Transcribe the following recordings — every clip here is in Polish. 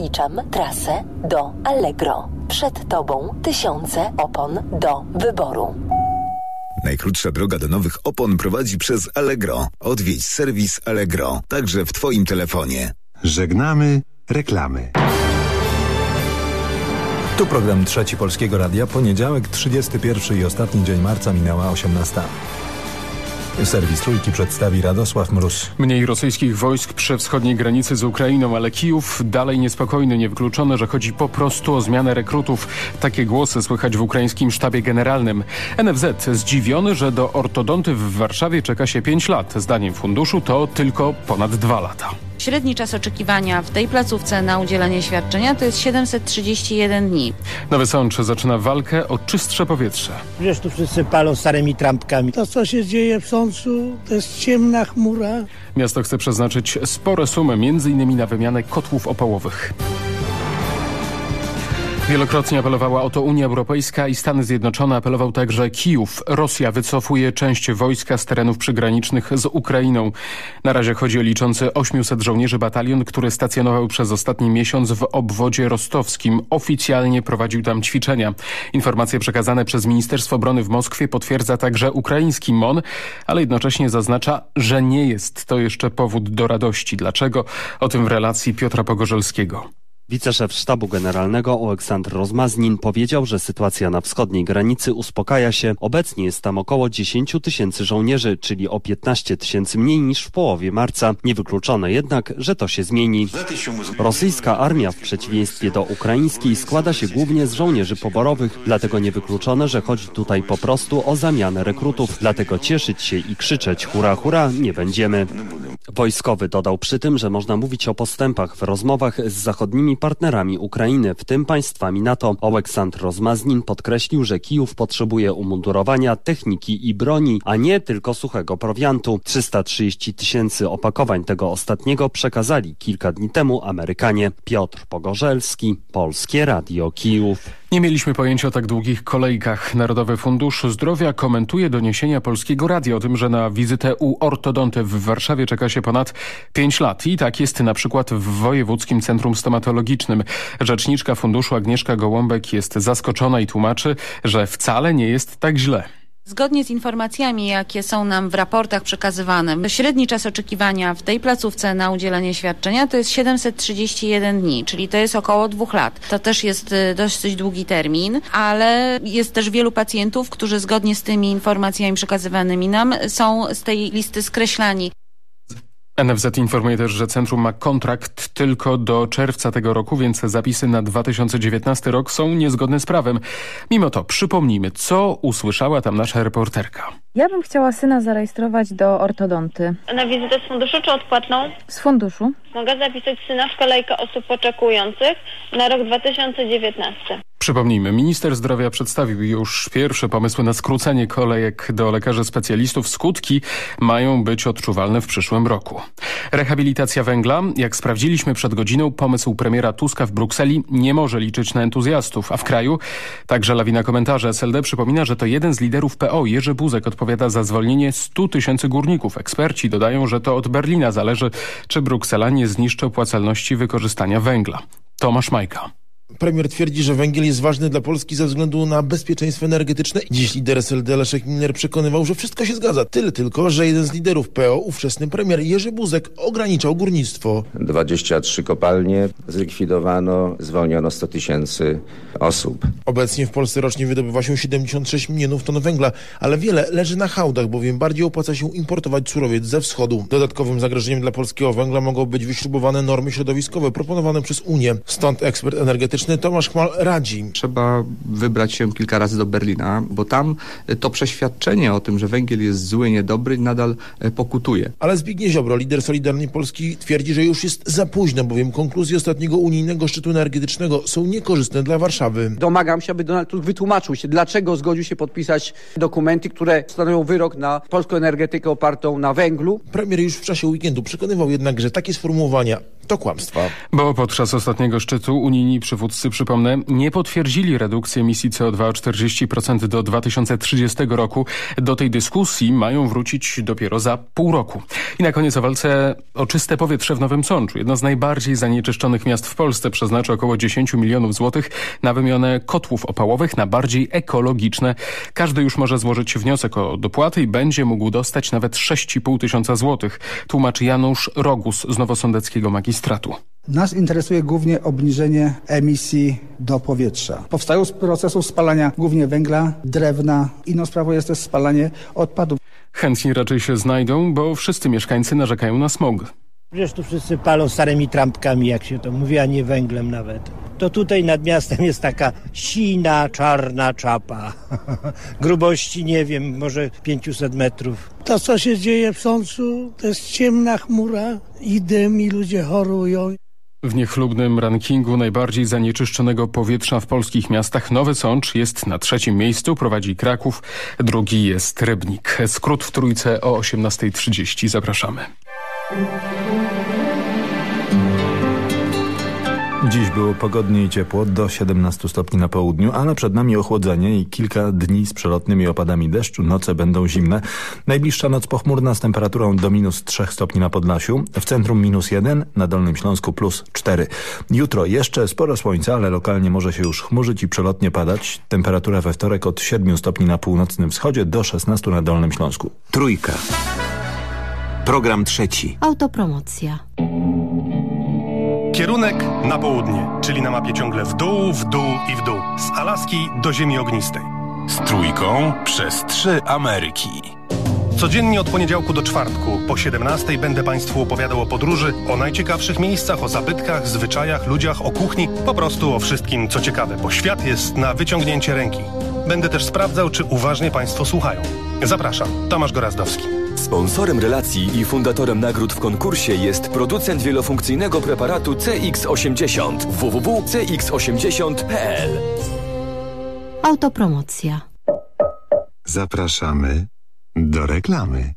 Zaliczam trasę do Allegro. Przed Tobą tysiące opon do wyboru. Najkrótsza droga do nowych opon prowadzi przez Allegro. Odwiedź serwis Allegro, także w Twoim telefonie. Żegnamy reklamy. Tu program Trzeci Polskiego Radia. Poniedziałek, 31 i ostatni dzień marca minęła 18. Serwis Trójki przedstawi Radosław Mróz. Mniej rosyjskich wojsk przy wschodniej granicy z Ukrainą, ale Kijów dalej niespokojny. Niewykluczone, że chodzi po prostu o zmianę rekrutów. Takie głosy słychać w ukraińskim sztabie generalnym. NFZ zdziwiony, że do ortodonty w Warszawie czeka się 5 lat. Zdaniem funduszu to tylko ponad 2 lata. Średni czas oczekiwania w tej placówce na udzielenie świadczenia to jest 731 dni. Nowy Sącz zaczyna walkę o czystsze powietrze. Przecież tu wszyscy palą starymi trampkami. To, co się dzieje w Sączu, to jest ciemna chmura. Miasto chce przeznaczyć spore sumy, m.in. na wymianę kotłów opałowych. Wielokrotnie apelowała o to Unia Europejska i Stany Zjednoczone. Apelował także Kijów. Rosja wycofuje część wojska z terenów przygranicznych z Ukrainą. Na razie chodzi o liczący 800 żołnierzy batalion, który stacjonował przez ostatni miesiąc w obwodzie rostowskim. Oficjalnie prowadził tam ćwiczenia. Informacje przekazane przez Ministerstwo Obrony w Moskwie potwierdza także ukraiński MON, ale jednocześnie zaznacza, że nie jest to jeszcze powód do radości. Dlaczego? O tym w relacji Piotra Pogorzelskiego. Wiceszef Sztabu Generalnego Aleksandr Rozmaznin powiedział, że sytuacja na wschodniej granicy uspokaja się. Obecnie jest tam około 10 tysięcy żołnierzy, czyli o 15 tysięcy mniej niż w połowie marca. Niewykluczone jednak, że to się zmieni. Rosyjska armia w przeciwieństwie do ukraińskiej składa się głównie z żołnierzy poborowych, dlatego niewykluczone, że chodzi tutaj po prostu o zamianę rekrutów. Dlatego cieszyć się i krzyczeć hura hura nie będziemy. Wojskowy dodał przy tym, że można mówić o postępach w rozmowach z zachodnimi partnerami Ukrainy, w tym państwami NATO. Aleksandr Rozmaznin podkreślił, że Kijów potrzebuje umundurowania, techniki i broni, a nie tylko suchego prowiantu. 330 tysięcy opakowań tego ostatniego przekazali kilka dni temu Amerykanie. Piotr Pogorzelski, Polskie Radio Kijów. Nie mieliśmy pojęcia o tak długich kolejkach. Narodowy Fundusz Zdrowia komentuje doniesienia Polskiego Radia o tym, że na wizytę u ortodonty w Warszawie czeka się ponad 5 lat. I tak jest na przykład w Wojewódzkim Centrum Stomatologicznym. Rzeczniczka funduszu Agnieszka Gołąbek jest zaskoczona i tłumaczy, że wcale nie jest tak źle. Zgodnie z informacjami, jakie są nam w raportach przekazywane, średni czas oczekiwania w tej placówce na udzielenie świadczenia to jest 731 dni, czyli to jest około dwóch lat. To też jest y, dosyć długi termin, ale jest też wielu pacjentów, którzy zgodnie z tymi informacjami przekazywanymi nam są z tej listy skreślani. NFZ informuje też, że centrum ma kontrakt tylko do czerwca tego roku, więc zapisy na 2019 rok są niezgodne z prawem. Mimo to przypomnijmy, co usłyszała tam nasza reporterka. Ja bym chciała syna zarejestrować do ortodonty. Na wizytę z funduszu czy odpłatną? Z funduszu. Mogę zapisać syna w kolejkę osób oczekujących na rok 2019. Przypomnijmy, minister zdrowia przedstawił już pierwsze pomysły na skrócenie kolejek do lekarzy specjalistów. Skutki mają być odczuwalne w przyszłym roku. Rehabilitacja węgla. Jak sprawdziliśmy przed godziną, pomysł premiera Tuska w Brukseli nie może liczyć na entuzjastów, a w kraju także lawina komentarzy. SLD przypomina, że to jeden z liderów PO, Jerzy Buzek, odpowiada za zwolnienie 100 tysięcy górników. Eksperci dodają, że to od Berlina zależy, czy Bruksela nie zniszczy opłacalności wykorzystania węgla. Tomasz Majka. Premier twierdzi, że węgiel jest ważny dla Polski ze względu na bezpieczeństwo energetyczne. Dziś lider SLD Leszek Miller przekonywał, że wszystko się zgadza. Tyle tylko, że jeden z liderów PO, ówczesny premier Jerzy Buzek, ograniczał górnictwo. 23 kopalnie zlikwidowano, zwolniono 100 tysięcy osób. Obecnie w Polsce rocznie wydobywa się 76 milionów ton węgla, ale wiele leży na hałdach, bowiem bardziej opłaca się importować surowiec ze wschodu. Dodatkowym zagrożeniem dla polskiego węgla mogą być wyśrubowane normy środowiskowe proponowane przez Unię. Stąd ekspert energetyczny Tomasz Chmal radzi. Trzeba wybrać się kilka razy do Berlina, bo tam to przeświadczenie o tym, że węgiel jest zły, niedobry, nadal pokutuje. Ale Zbigniew Ziobro, lider Solidarnej Polski, twierdzi, że już jest za późno, bowiem konkluzje ostatniego unijnego szczytu energetycznego są niekorzystne dla Warszawy. Domagam się, aby Donald Tusk wytłumaczył się, dlaczego zgodził się podpisać dokumenty, które stanowią wyrok na polską energetykę opartą na węglu. Premier już w czasie weekendu przekonywał jednak, że takie sformułowania to kłamstwa. Bo podczas ostatniego szczytu unijni przywódcy, przypomnę, nie potwierdzili redukcji emisji CO2 o 40% do 2030 roku. Do tej dyskusji mają wrócić dopiero za pół roku. I na koniec o walce o czyste powietrze w Nowym Sączu. Jedno z najbardziej zanieczyszczonych miast w Polsce przeznaczy około 10 milionów złotych na wymianę kotłów opałowych na bardziej ekologiczne. Każdy już może złożyć wniosek o dopłaty i będzie mógł dostać nawet 6,5 tysiąca złotych. Tłumaczy Janusz Rogus z Nowosądeckiego Magistratu. Nas interesuje głównie obniżenie emisji do powietrza. Powstają z procesów spalania głównie węgla, drewna. Inną sprawą jest też spalanie odpadów. Chętni raczej się znajdą, bo wszyscy mieszkańcy narzekają na smog. Przecież tu wszyscy palą starymi trampkami, jak się to mówi, a nie węglem nawet. To tutaj nad miastem jest taka sina, czarna czapa. Grubości, nie wiem, może 500 metrów. To, co się dzieje w Sączu, to jest ciemna chmura i dym, i ludzie chorują. W niechlubnym rankingu najbardziej zanieczyszczonego powietrza w polskich miastach Nowy Sącz jest na trzecim miejscu, prowadzi Kraków, drugi jest Rybnik. Skrót w Trójce o 18.30. Zapraszamy. Dziś było pogodnie i ciepło, do 17 stopni na południu, ale przed nami ochłodzenie i kilka dni z przelotnymi opadami deszczu. Noce będą zimne. Najbliższa noc pochmurna z temperaturą do minus 3 stopni na Podlasiu. W centrum minus 1, na Dolnym Śląsku plus 4. Jutro jeszcze sporo słońca, ale lokalnie może się już chmurzyć i przelotnie padać. Temperatura we wtorek od 7 stopni na północnym wschodzie do 16 na Dolnym Śląsku. Trójka. Program trzeci. Autopromocja. Kierunek na południe, czyli na mapie ciągle w dół, w dół i w dół. Z Alaski do Ziemi Ognistej. Z trójką przez trzy Ameryki. Codziennie od poniedziałku do czwartku po 17 będę Państwu opowiadał o podróży, o najciekawszych miejscach, o zabytkach, zwyczajach, ludziach, o kuchni, po prostu o wszystkim, co ciekawe, bo świat jest na wyciągnięcie ręki. Będę też sprawdzał, czy uważnie Państwo słuchają. Zapraszam, Tomasz Gorazdowski. Sponsorem relacji i fundatorem nagród w konkursie jest producent wielofunkcyjnego preparatu CX80 www.cx80.pl Autopromocja. Zapraszamy do reklamy.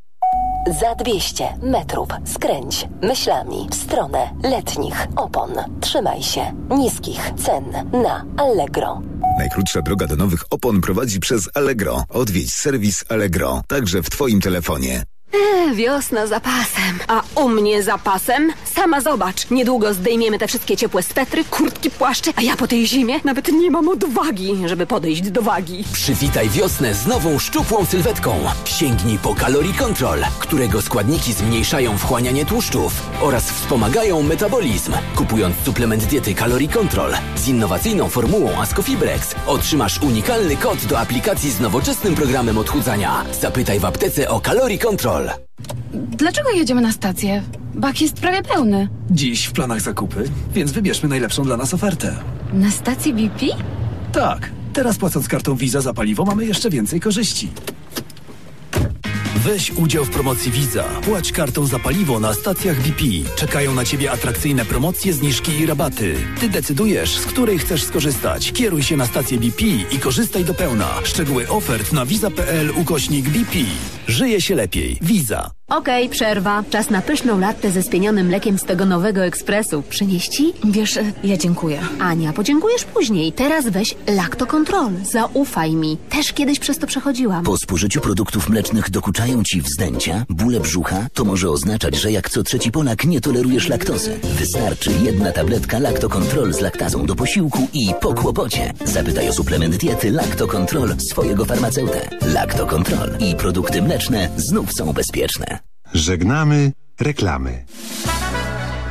Za 200 metrów skręć myślami w stronę letnich opon. Trzymaj się niskich cen na Allegro. Najkrótsza droga do nowych opon prowadzi przez Allegro. Odwiedź serwis Allegro, także w Twoim telefonie. Eee, wiosna za pasem. A u mnie za pasem? Sama zobacz. Niedługo zdejmiemy te wszystkie ciepłe swetry, kurtki, płaszcze, a ja po tej zimie nawet nie mam odwagi, żeby podejść do wagi. Przywitaj wiosnę z nową szczupłą sylwetką. Sięgnij po Calorie Control, którego składniki zmniejszają wchłanianie tłuszczów oraz wspomagają metabolizm. Kupując suplement diety Calorie Control z innowacyjną formułą Ascofibrex otrzymasz unikalny kod do aplikacji z nowoczesnym programem odchudzania. Zapytaj w aptece o Calorie Control. Dlaczego jedziemy na stację? Bak jest prawie pełny. Dziś w planach zakupy, więc wybierzmy najlepszą dla nas ofertę. Na stacji BP? Tak, teraz płacąc kartą Visa za paliwo mamy jeszcze więcej korzyści. Weź udział w promocji Visa. Płać kartą za paliwo na stacjach BP. Czekają na Ciebie atrakcyjne promocje, zniżki i rabaty. Ty decydujesz, z której chcesz skorzystać. Kieruj się na stację BP i korzystaj do pełna. Szczegóły ofert na visa.pl ukośnik BP. Żyje się lepiej. Visa. Okej, przerwa. Czas na pyszną lattę ze spienionym mlekiem z tego nowego ekspresu. Przynieść ci? Wiesz, ja dziękuję. Ania, podziękujesz później. Teraz weź Lacto Control. Zaufaj mi. Też kiedyś przez to przechodziłam. Po spożyciu produktów mlecznych dokuczają Ci wzdęcia, bóle brzucha? To może oznaczać, że jak co trzeci Polak nie tolerujesz laktozy. Wystarczy jedna tabletka Lacto Control z laktazą do posiłku i po kłopocie. Zapytaj o suplement diety Lacto Control swojego farmaceutę. Lacto Control i produkty mleczne znów są bezpieczne. Żegnamy reklamy.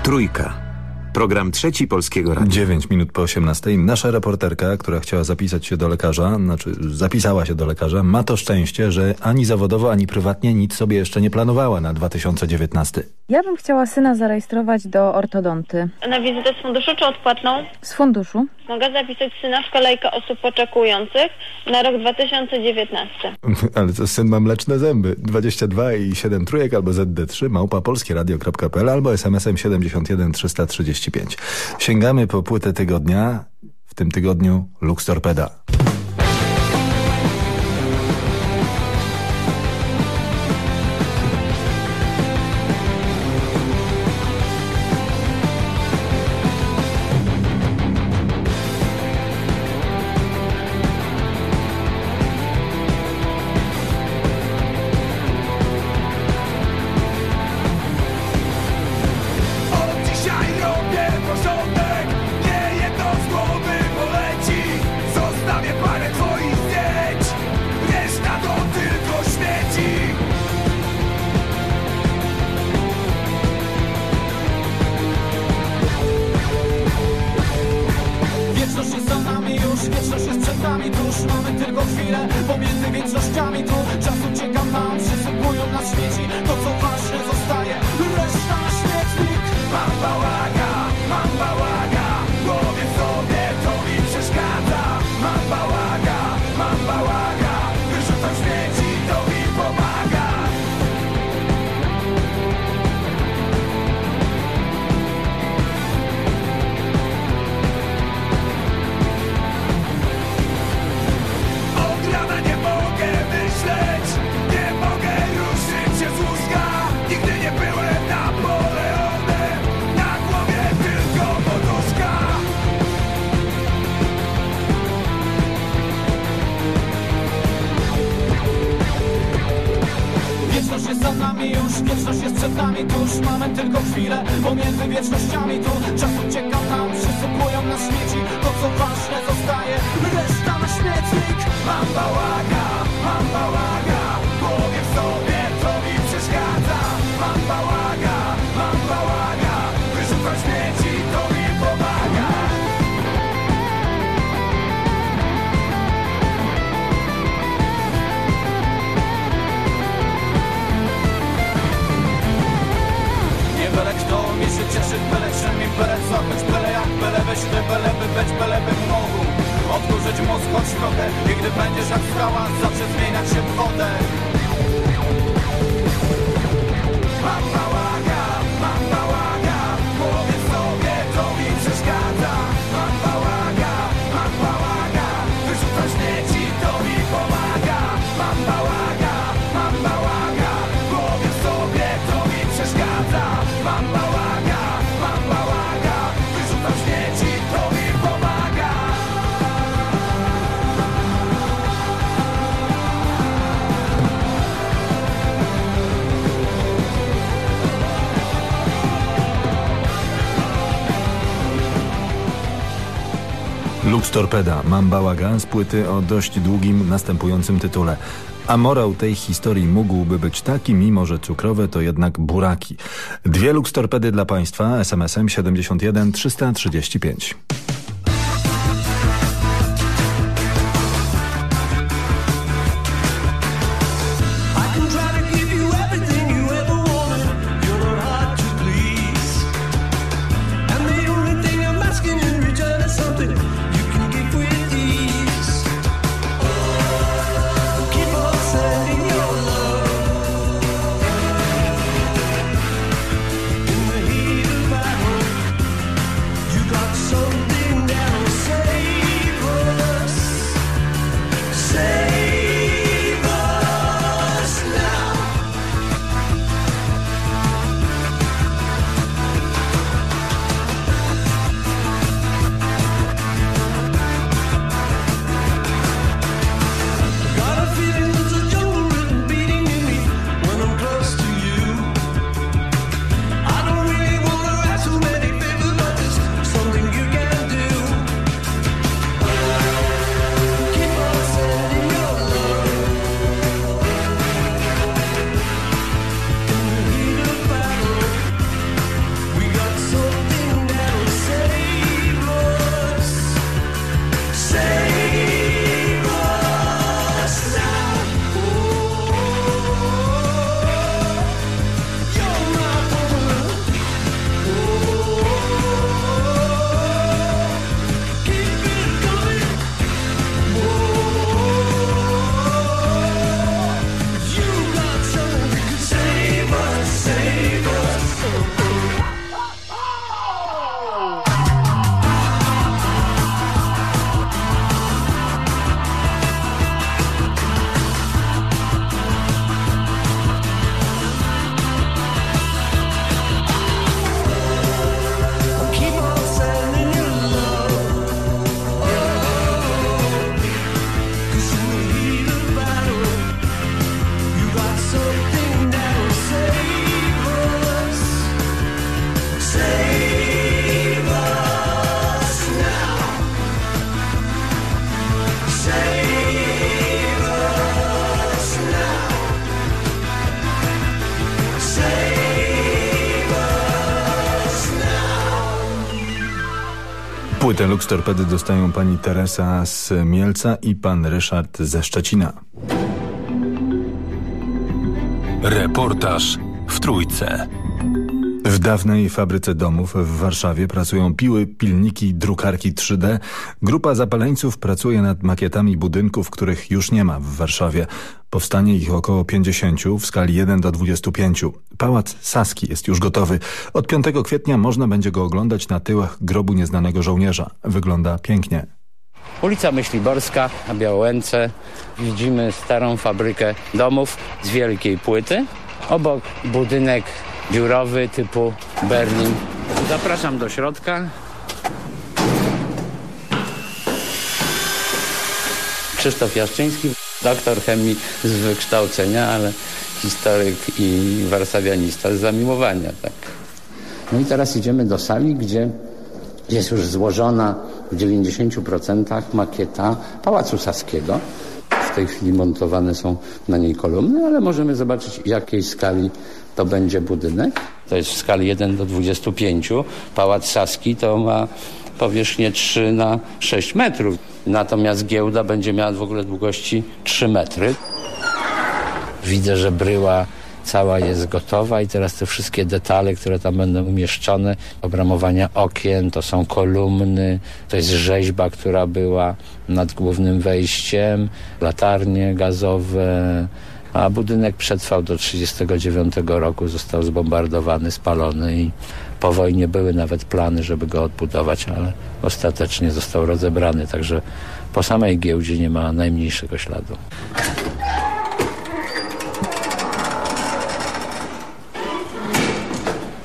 Trójka. Program trzeci Polskiego Radia. 9 minut po 18. Nasza reporterka, która chciała zapisać się do lekarza, znaczy zapisała się do lekarza, ma to szczęście, że ani zawodowo, ani prywatnie nic sobie jeszcze nie planowała na 2019. Ja bym chciała syna zarejestrować do ortodonty. Na wizytę z funduszu czy odpłatną? Z funduszu. Mogę zapisać syna w kolejkę osób oczekujących na rok 2019. Ale to syn ma mleczne zęby. 22 i 7 trójek albo ZD3 małpa polskieradio.pl albo smsem 71 335. Sięgamy po płytę tygodnia, w tym tygodniu Lux Torpeda. Look so fine. Wieczne beleby, być belebem mogą Odkurzyć mózg choć trochę I gdy będziesz jak skała Zawsze zmieniać się w wodę. Mam mała Torpeda. Mam bałagan z płyty o dość długim, następującym tytule. A morał tej historii mógłby być taki, mimo że cukrowe to jednak buraki. Dwie luks torpedy dla Państwa SMS-em 71 335. Płytę Lux Torpedy dostają pani Teresa z Mielca i pan Ryszard ze Szczecina. Reportaż w Trójce. W dawnej fabryce domów w Warszawie pracują piły, pilniki, drukarki 3D. Grupa zapaleńców pracuje nad makietami budynków, których już nie ma w Warszawie. Powstanie ich około 50 w skali 1 do 25. Pałac Saski jest już gotowy. Od 5 kwietnia można będzie go oglądać na tyłach grobu nieznanego żołnierza. Wygląda pięknie. Ulica Myśliborska na Białęce. Widzimy starą fabrykę domów z wielkiej płyty. Obok budynek biurowy typu Berlin. Zapraszam do środka. Krzysztof Jaszczyński, doktor chemii z wykształcenia, ale historyk i warszawianista z zamiłowania. Tak. No i teraz idziemy do sali, gdzie jest już złożona w 90% makieta Pałacu Saskiego. W tej chwili montowane są na niej kolumny, ale możemy zobaczyć jakiej skali to będzie budynek. To jest w skali 1 do 25. Pałac Saski to ma powierzchnię 3 na 6 metrów. Natomiast giełda będzie miała w ogóle długości 3 metry. Widzę, że bryła cała jest gotowa i teraz te wszystkie detale, które tam będą umieszczone, obramowania okien, to są kolumny, to jest rzeźba, która była nad głównym wejściem, latarnie gazowe, a budynek przetrwał do 1939 roku, został zbombardowany, spalony i po wojnie były nawet plany, żeby go odbudować, ale ostatecznie został rozebrany, także po samej giełdzie nie ma najmniejszego śladu.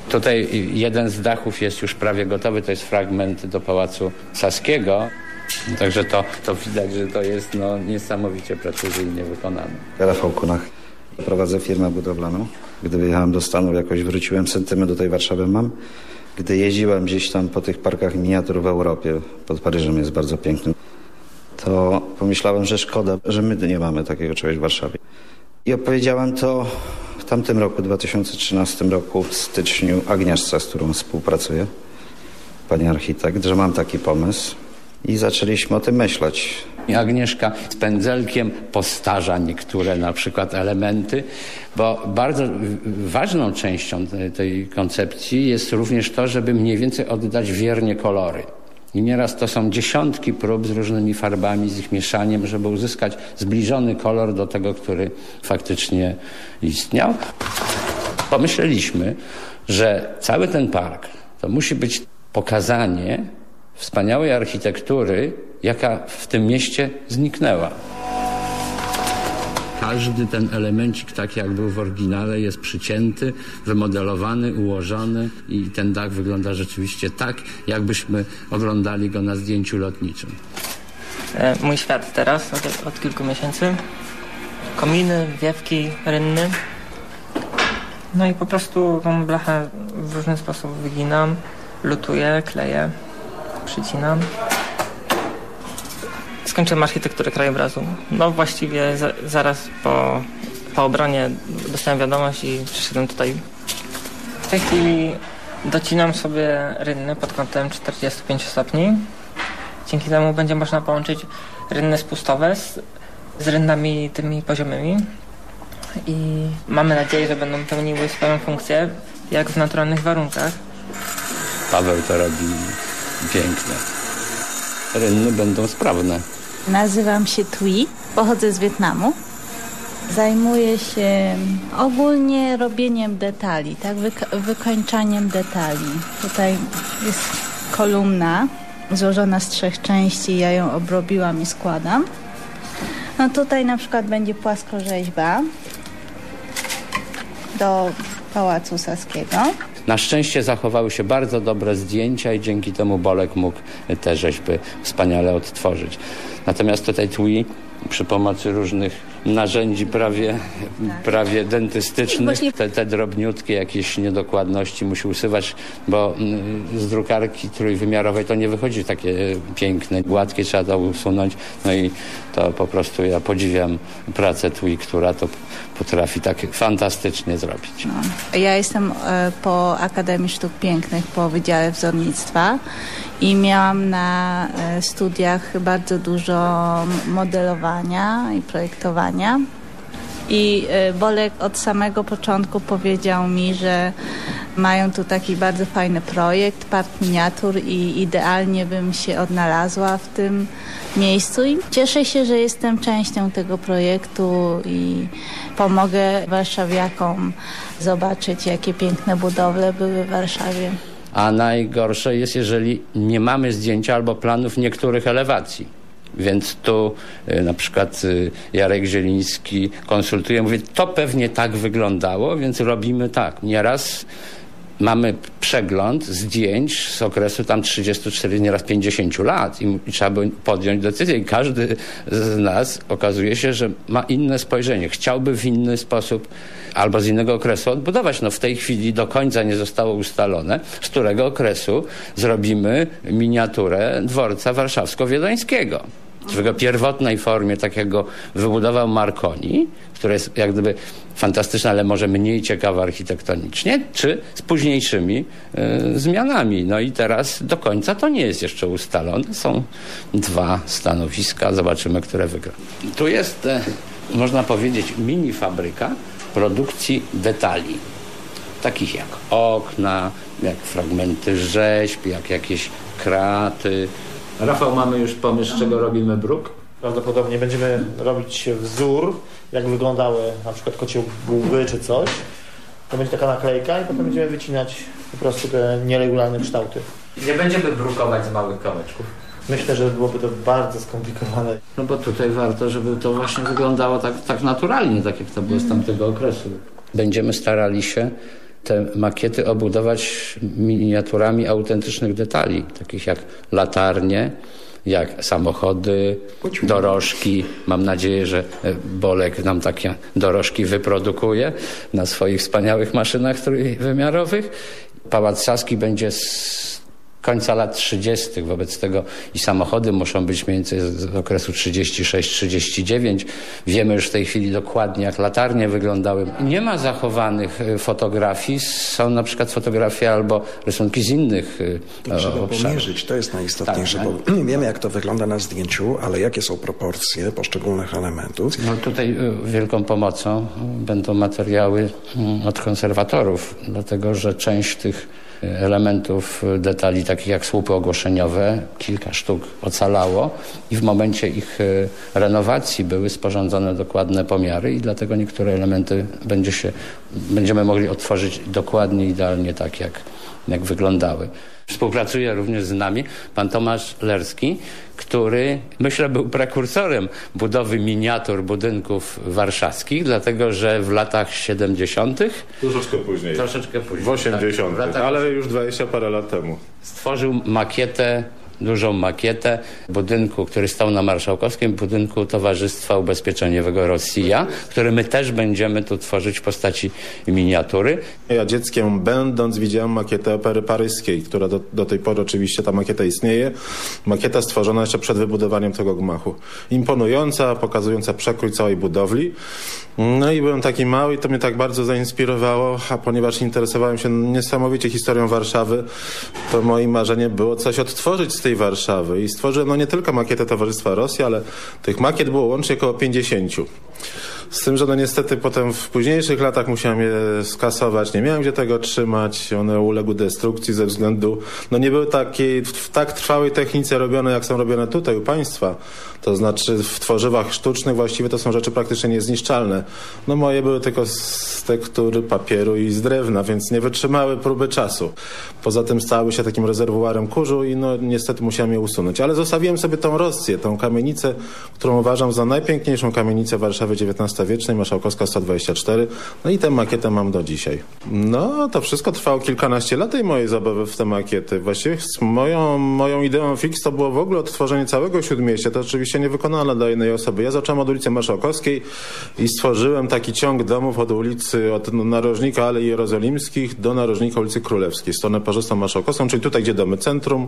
Tutaj jeden z dachów jest już prawie gotowy, to jest fragment do Pałacu Saskiego. Także to, to widać, że to jest no, niesamowicie precyzyjnie wykonane. Rafał Kunach. Prowadzę firmę budowlaną. Gdy wyjechałem do Stanów, jakoś wróciłem, sentyment do tej Warszawy mam. Gdy jeździłem gdzieś tam po tych parkach miniatur w Europie, pod Paryżem jest bardzo piękny, to pomyślałem, że szkoda, że my nie mamy takiego czegoś w Warszawie. I opowiedziałem to w tamtym roku, 2013 roku, w styczniu Agnieszce, z którą współpracuję, pani architekt, że mam taki pomysł i zaczęliśmy o tym myśleć. Agnieszka z pędzelkiem postarza niektóre na przykład elementy, bo bardzo ważną częścią tej koncepcji jest również to, żeby mniej więcej oddać wiernie kolory. I nieraz to są dziesiątki prób z różnymi farbami, z ich mieszaniem, żeby uzyskać zbliżony kolor do tego, który faktycznie istniał. Pomyśleliśmy, że cały ten park to musi być pokazanie wspaniałej architektury, jaka w tym mieście zniknęła. Każdy ten elemencik, tak jak był w oryginale, jest przycięty, wymodelowany, ułożony i ten dach wygląda rzeczywiście tak, jakbyśmy oglądali go na zdjęciu lotniczym. E, Mój świat teraz, od, od kilku miesięcy. Kominy, wiewki, rynny. No i po prostu tą blachę w różny sposób wyginam, lutuję, kleję, przycinam. Skończyłem architekturę krajobrazu. No właściwie za, zaraz po, po obronie dostałem wiadomość i przyszedłem tutaj. W tej chwili docinam sobie rynny pod kątem 45 stopni. Dzięki temu będzie można połączyć rynny spustowe z, z rynnami tymi poziomymi. I mamy nadzieję, że będą pełniły swoją funkcję jak w naturalnych warunkach. Paweł to robi pięknie. Rynny będą sprawne. Nazywam się Tui, pochodzę z Wietnamu. Zajmuję się ogólnie robieniem detali, tak, wyk- wykończaniem detali. Tutaj jest kolumna złożona z trzech części, ja ją obrobiłam i składam. No tutaj na przykład będzie płaskorzeźba do Pałacu Saskiego. Na szczęście zachowały się bardzo dobre zdjęcia i dzięki temu Bolek mógł te rzeźby wspaniale odtworzyć. Natomiast tutaj Tui przy pomocy różnych narzędzi prawie, prawie dentystycznych te, te drobniutkie jakieś niedokładności musi usuwać, bo mm, z drukarki trójwymiarowej to nie wychodzi takie piękne, gładkie, trzeba to usunąć. No i to po prostu ja podziwiam pracę TWI, która to potrafi tak fantastycznie zrobić. Ja jestem e, po Akademii Sztuk Pięknych po Wydziale Wzornictwa i miałam na e, studiach bardzo dużo modelowania i projektowania. I e, Bolek od samego początku powiedział mi, że mają tu taki bardzo fajny projekt, park miniatur i idealnie bym się odnalazła w tym miejscu i cieszę się, że jestem częścią tego projektu i pomogę warszawiakom zobaczyć, jakie piękne budowle były w Warszawie. A najgorsze jest, jeżeli nie mamy zdjęcia albo planów niektórych elewacji. Więc tu y, na przykład y, Jarek Zieliński konsultuje, mówi, to pewnie tak wyglądało, więc robimy tak. Nieraz mamy przegląd zdjęć z okresu tam 34, nieraz 50 lat i, i trzeba by podjąć decyzję. I każdy z nas okazuje się, że ma inne spojrzenie. Chciałby w inny sposób albo z innego okresu odbudować. No w tej chwili do końca nie zostało ustalone, z którego okresu zrobimy miniaturę dworca warszawsko-wiedeńskiego. W jego pierwotnej formie, tak jak go wybudował Marconi, która jest jak gdyby fantastyczna, ale może mniej ciekawa architektonicznie, czy z późniejszymi y, zmianami. No i teraz do końca to nie jest jeszcze ustalone. Są dwa stanowiska, zobaczymy, które wygra. Tu jest, e, można powiedzieć, mini fabryka produkcji detali. Takich jak okna, jak fragmenty rzeźb, jak jakieś kraty. Rafał, mamy już pomysł, z czego robimy bruk? Prawdopodobnie będziemy robić wzór, jak wyglądały na przykład kocie łby czy coś. To będzie taka naklejka i potem będziemy wycinać po prostu te nieregularne kształty. Nie będziemy brukować z małych kamyczków. Myślę, że byłoby to bardzo skomplikowane. No bo tutaj warto, żeby to właśnie wyglądało tak, tak naturalnie, tak jak to było z tamtego okresu. Będziemy starali się te makiety obudować miniaturami autentycznych detali, takich jak latarnie, jak samochody, dorożki. Mam nadzieję, że e, Bolek nam takie dorożki wyprodukuje na swoich wspaniałych maszynach trójwymiarowych. Pałac Saski będzie końca lat 30. Wobec tego i samochody muszą być mniej więcej z okresu 36-39. Wiemy już w tej chwili dokładnie, jak latarnie wyglądały. Nie ma zachowanych y, fotografii. Są na przykład fotografie albo rysunki z innych To obszarów. pomierzyć, to jest najistotniejsze, Tak, bo wiemy jak to wygląda na zdjęciu, ale jakie są proporcje poszczególnych elementów. No tutaj y, wielką pomocą będą materiały y, od konserwatorów, dlatego że część tych elementów, detali takich jak słupy ogłoszeniowe, kilka sztuk ocalało i w momencie ich y, renowacji były sporządzone dokładne pomiary i dlatego niektóre elementy będzie się, będziemy mogli otworzyć dokładnie, idealnie tak jak, jak wyglądały. Współpracuje również z nami pan Tomasz Lerski, który myślę był prekursorem budowy miniatur budynków warszawskich, dlatego że w latach 70. Troszeczkę później. Troszeczkę później. W 80. Tak, w latach- ale już 20 parę lat temu. stworzył makietę, dużą makietę budynku, który stał na Marszałkowskim, budynku Towarzystwa Ubezpieczeniowego Rosja, który my też będziemy tu tworzyć w postaci miniatury. Ja dzieckiem będąc widziałem makietę opery paryskiej, która do, do tej pory oczywiście ta makieta istnieje. Makieta stworzona jeszcze przed wybudowaniem tego gmachu. Imponująca, pokazująca przekrój całej budowli. No i byłem taki mały i to mnie tak bardzo zainspirowało, a ponieważ interesowałem się niesamowicie historią Warszawy, to moim marzeniem było coś odtworzyć z tej Warszawy. I stworzyłem no nie tylko makietę Towarzystwa Rosji, ale tych makiet było łącznie około 50. Z tym, że no niestety potem w późniejszych latach musiałem je skasować, nie miałem gdzie tego trzymać, one uległy destrukcji ze względu, no nie były takiej, w, tak trwałej technice robione, jak są robione tutaj u Państwa. To znaczy w tworzywach sztucznych właściwie to są rzeczy praktycznie niezniszczalne. No moje były tylko z tektury, papieru i z drewna, więc nie wytrzymały próby czasu. Poza tym stały się takim rezerwuarem kurzu i no niestety musiałem je usunąć. Ale zostawiłem sobie tą Rosję, tą kamienicę, którą uważam za najpiękniejszą kamienicę Warszawy XIX XIX-wiecznej, Marszałkowska 124. No i tę makietę mam do dzisiaj. No, to wszystko trwało kilkanaście lat tej mojej zabawy w te makiety. Właściwie moją, moją ideą fix to było w ogóle odtworzenie całego Śródmieścia. To oczywiście niewykonalne dla jednej osoby. Ja zacząłem od ulicy Marszałkowskiej i stworzyłem taki ciąg domów od ulicy, od narożnika Alei Jerozolimskich do narożnika ulicy Królewskiej, stronę Parzystą Marszałkowską, czyli tutaj, gdzie domy centrum,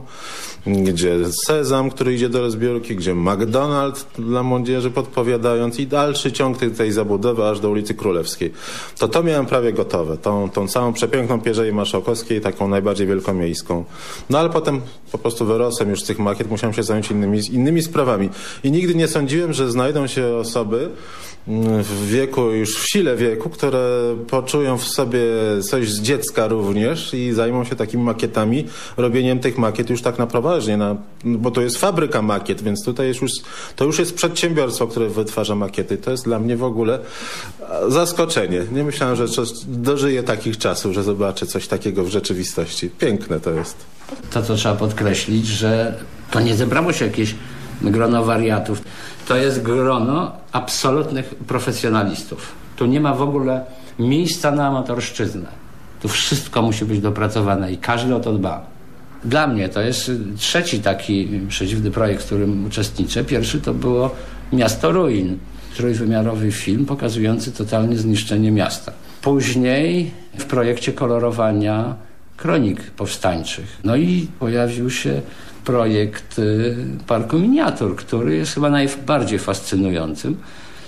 gdzie Sezam, który idzie do rozbiórki, gdzie McDonald's dla młodzieży podpowiadając i dalszy ciąg tej, tej zabudowy aż do ulicy Królewskiej. To to miałem prawie gotowe. Tą, tą całą przepiękną Pierzei Marszałkowskiej, taką najbardziej wielkomiejską. No ale potem po prostu wyrosłem już z tych makiet, musiałem się zająć innymi, innymi sprawami. I nigdy nie sądziłem, że znajdą się osoby, w wieku, już w sile wieku, które poczują w sobie coś z dziecka również i zajmą się takimi makietami, robieniem tych makiet już tak na poważnie, na, bo to jest fabryka makiet, więc tutaj jest już, to już jest przedsiębiorstwo, które wytwarza makiety. To jest dla mnie w ogóle zaskoczenie. Nie myślałem, że dożyję takich czasów, że zobaczę coś takiego w rzeczywistości. Piękne to jest. To, co trzeba podkreślić, że to nie zebrało się jakieś grono wariatów. To jest grono absolutnych profesjonalistów. Tu nie ma w ogóle miejsca na amatorszczyznę. Tu wszystko musi być dopracowane i każdy o to dba. Dla mnie to jest trzeci taki przedziwny projekt, w którym uczestniczę. Pierwszy to było Miasto Ruin. Trójwymiarowy film pokazujący totalne zniszczenie miasta. Później w projekcie kolorowania kronik powstańczych. No i pojawił się projekt y, Parku Miniatur, który jest chyba najbardziej fascynującym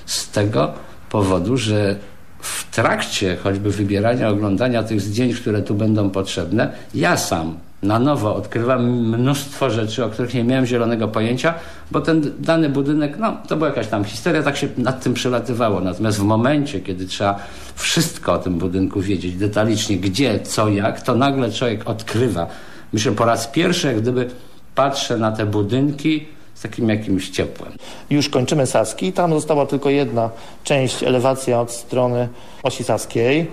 z tego powodu, że w trakcie choćby wybierania, oglądania tych zdjęć, które tu będą potrzebne, ja sam na nowo odkrywam mnóstwo rzeczy, o których nie miałem zielonego pojęcia, bo ten dany budynek, no to była jakaś tam historia, tak się nad tym przelatywało. Natomiast w momencie, kiedy trzeba wszystko o tym budynku wiedzieć detalicznie, gdzie, co, jak, to nagle człowiek odkrywa. Myślę po raz pierwszy, jak gdyby patrzę na te budynki z takim jakimś ciepłem. Już kończymy Saski. Tam została tylko jedna część, elewacja od strony osi Saskiej,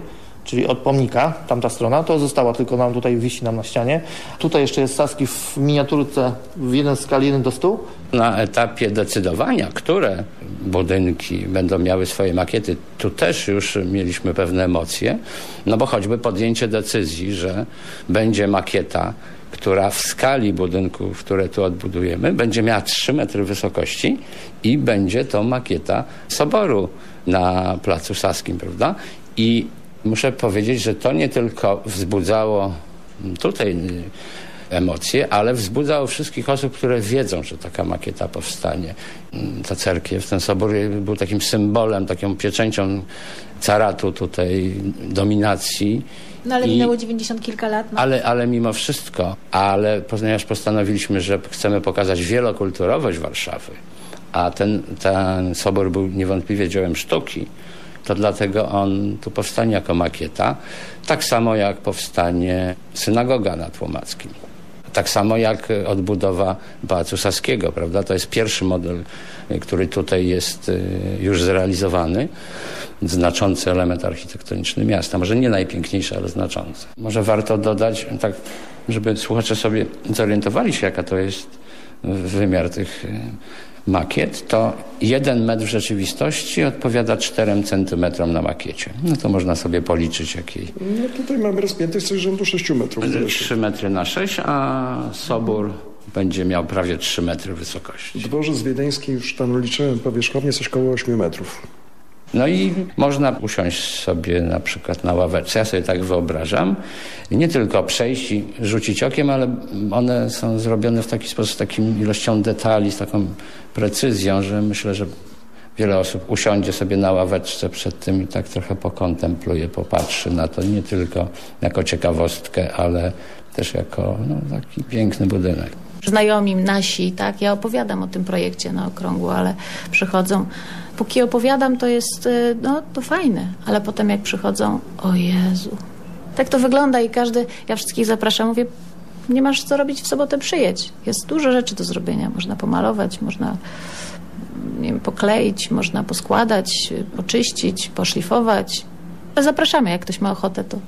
czyli od pomnika, tamta strona. To została tylko nam tutaj, wisi nam na ścianie. Tutaj jeszcze jest Saski w miniaturce w jeden skali 1 do 100. Na etapie decydowania, które budynki będą miały swoje makiety, tu też już mieliśmy pewne emocje, no bo choćby podjęcie decyzji, że będzie makieta która w skali budynków, które tu odbudujemy, będzie miała 3 metry wysokości i będzie to makieta soboru na Placu Saskim, prawda? I muszę powiedzieć, że to nie tylko wzbudzało tutaj emocje, ale wzbudzało wszystkich osób, które wiedzą, że taka makieta powstanie. Ta cerkiew, ten sobór był takim symbolem, taką pieczęcią caratu tutaj, dominacji. No ale I- minęło 90 kilka lat. No. ale, ale mimo wszystko, ale ponieważ postanowiliśmy, że chcemy pokazać wielokulturowość Warszawy, a ten, ten sobor był niewątpliwie dziełem sztuki, to dlatego on tu powstanie jako makieta, tak samo jak powstanie synagoga na Tłomackim. Tak samo jak odbudowa Pałacu Saskiego, prawda? To jest pierwszy model, który tutaj jest y, już zrealizowany. Znaczący element architektoniczny miasta. Może nie najpiękniejszy, ale znaczący. Może warto dodać, tak, żeby słuchacze sobie zorientowali się, jaka to jest wymiar tych y, makiet, to jeden metr w rzeczywistości odpowiada 4 centymetrom na makiecie. No to można sobie policzyć, jakiej No tutaj mamy rozpięty coś rzędu 6 metrów. 3 metry na 6, a sobór będzie miał prawie 3 metry wysokości. Dworzec wiedeński już tam liczyłem powierzchownie coś koło 8 metrów. No i można usiąść sobie na przykład na ławeczce, ja sobie tak wyobrażam, nie tylko przejść i rzucić okiem, ale one są zrobione w taki sposób, z taką ilością detali, z taką precyzją, że myślę, że wiele osób usiądzie sobie na ławeczce przed tym i tak trochę pokontempluje, popatrzy na to nie tylko jako ciekawostkę, ale też jako no, taki piękny budynek. Znajomi nasi, tak, ja opowiadam o tym projekcie na okrągło, ale przychodzą. Póki opowiadam, to jest, y, no to fajne, ale potem jak przychodzą, o Jezu. Tak to wygląda i każdy, ja wszystkich zapraszam, mówię, nie masz co robić w sobotę, przyjedź. Jest dużo rzeczy do zrobienia. Można pomalować, można nie wiem, pokleić, można poskładać, poczyścić, poszlifować. Zapraszamy, jak ktoś ma ochotę, to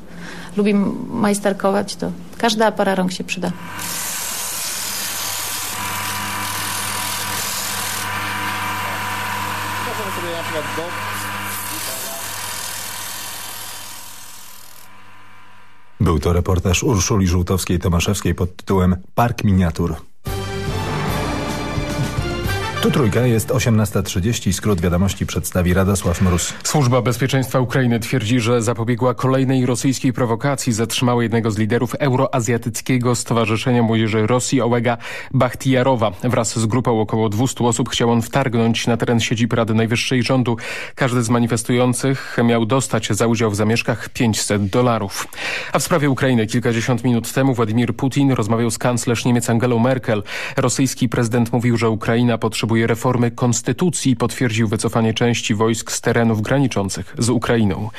lubi majsterkować, to każda para rąk się przyda. akurat do Był to reportaż Urszuli Żółtowskiej-Tomaszewskiej pod tytułem Park Miniatur. Tu trójka jest 18.30. Skrót wiadomości przedstawi Radosław Mróz. Służba Bezpieczeństwa Ukrainy twierdzi, że zapobiegła kolejnej rosyjskiej prowokacji. Zatrzymała jednego z liderów Euroazjatyckiego Stowarzyszenia Młodzieży Rosji Ołega Bachtijarowa. Wraz z grupą około 200 osób chciał on wtargnąć na teren siedzib Rady Najwyższej Rządu. Każdy z manifestujących miał dostać za udział w zamieszkach 500 dolarów. A w sprawie Ukrainy kilkadziesiąt minut temu Władimir Putin rozmawiał z kanclerz Niemiec Angelą Merkel. Rosyjski prezydent mówił, że Ukraina potrzebuje potrzebuje reformy konstytucji potwierdził wycofanie części wojsk z terenów graniczących z Ukrainą.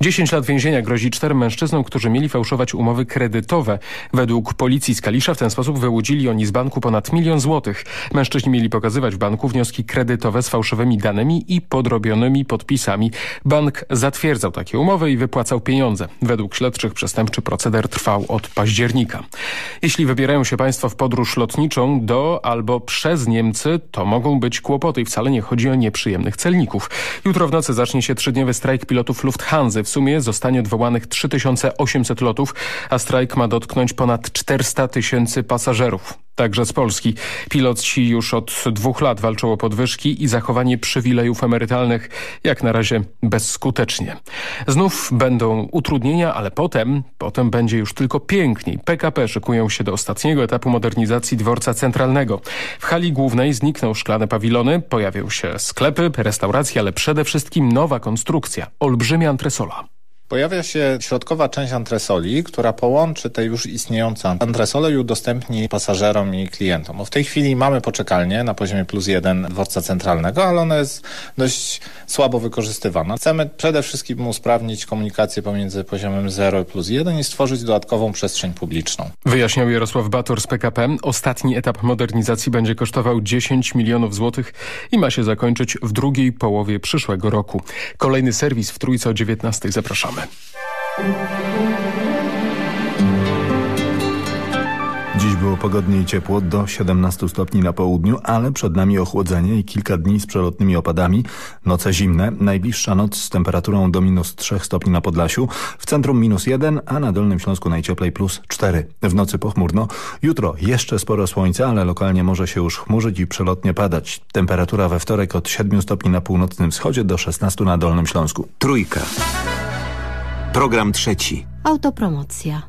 10 lat więzienia grozi czterem mężczyznom, którzy mieli fałszować umowy kredytowe. Według policji z Kalisza w ten sposób wyłudzili oni z banku ponad milion złotych. Mężczyźni mieli pokazywać w banku wnioski kredytowe z fałszywymi danymi i podrobionymi podpisami. Bank zatwierdzał takie umowy i wypłacał pieniądze. Według śledczych przestępczy proceder trwał od października. Jeśli wybierają się Państwo w podróż lotniczą do albo przez Niemcy, to mogą być kłopoty i wcale nie chodzi o nieprzyjemnych celników. Jutro w nocy zacznie się trzydniowy strajk pilotów Lufthansa. W sumie zostanie odwołanych 3800 lotów, a strajk ma dotknąć ponad 400 tysięcy pasażerów. Także z Polski. Piloci już od dwóch lat walczą o podwyżki i zachowanie przywilejów emerytalnych, jak na razie bezskutecznie. Znów będą utrudnienia, ale potem, potem będzie już tylko piękniej. PKP szykują się do ostatniego etapu modernizacji dworca centralnego. W hali głównej znikną szklane pawilony, pojawią się sklepy, restauracje, ale przede wszystkim nowa konstrukcja, olbrzymia antresola. Pojawia się środkowa część antresoli, która połączy te już istniejące antresole i udostępni pasażerom i klientom. Bo w tej chwili mamy poczekalnię na poziomie plus jeden dworca centralnego, ale ona jest dość słabo wykorzystywana. Chcemy przede wszystkim usprawnić komunikację pomiędzy poziomem 0 i plus 1 i stworzyć dodatkową przestrzeń publiczną. Wyjaśniał Jarosław Bator z PKP. Ostatni etap modernizacji będzie kosztował 10 milionów złotych i ma się zakończyć w drugiej połowie przyszłego roku. Kolejny serwis w Trójce o 19 zapraszamy. Dziś było pogodnie i ciepło, do 17 stopni na południu, ale przed nami ochłodzenie i kilka dni z przelotnymi opadami. Noce zimne, najbliższa noc z temperaturą do minus 3 stopni na Podlasiu, w centrum minus 1, a na Dolnym Śląsku najcieplej plus 4. W nocy pochmurno. Jutro jeszcze sporo słońca, ale lokalnie może się już chmurzyć i przelotnie padać. Temperatura we wtorek od 7 stopni na północnym wschodzie do 16 na Dolnym Śląsku. Trójka. Program trzeci. Autopromocja.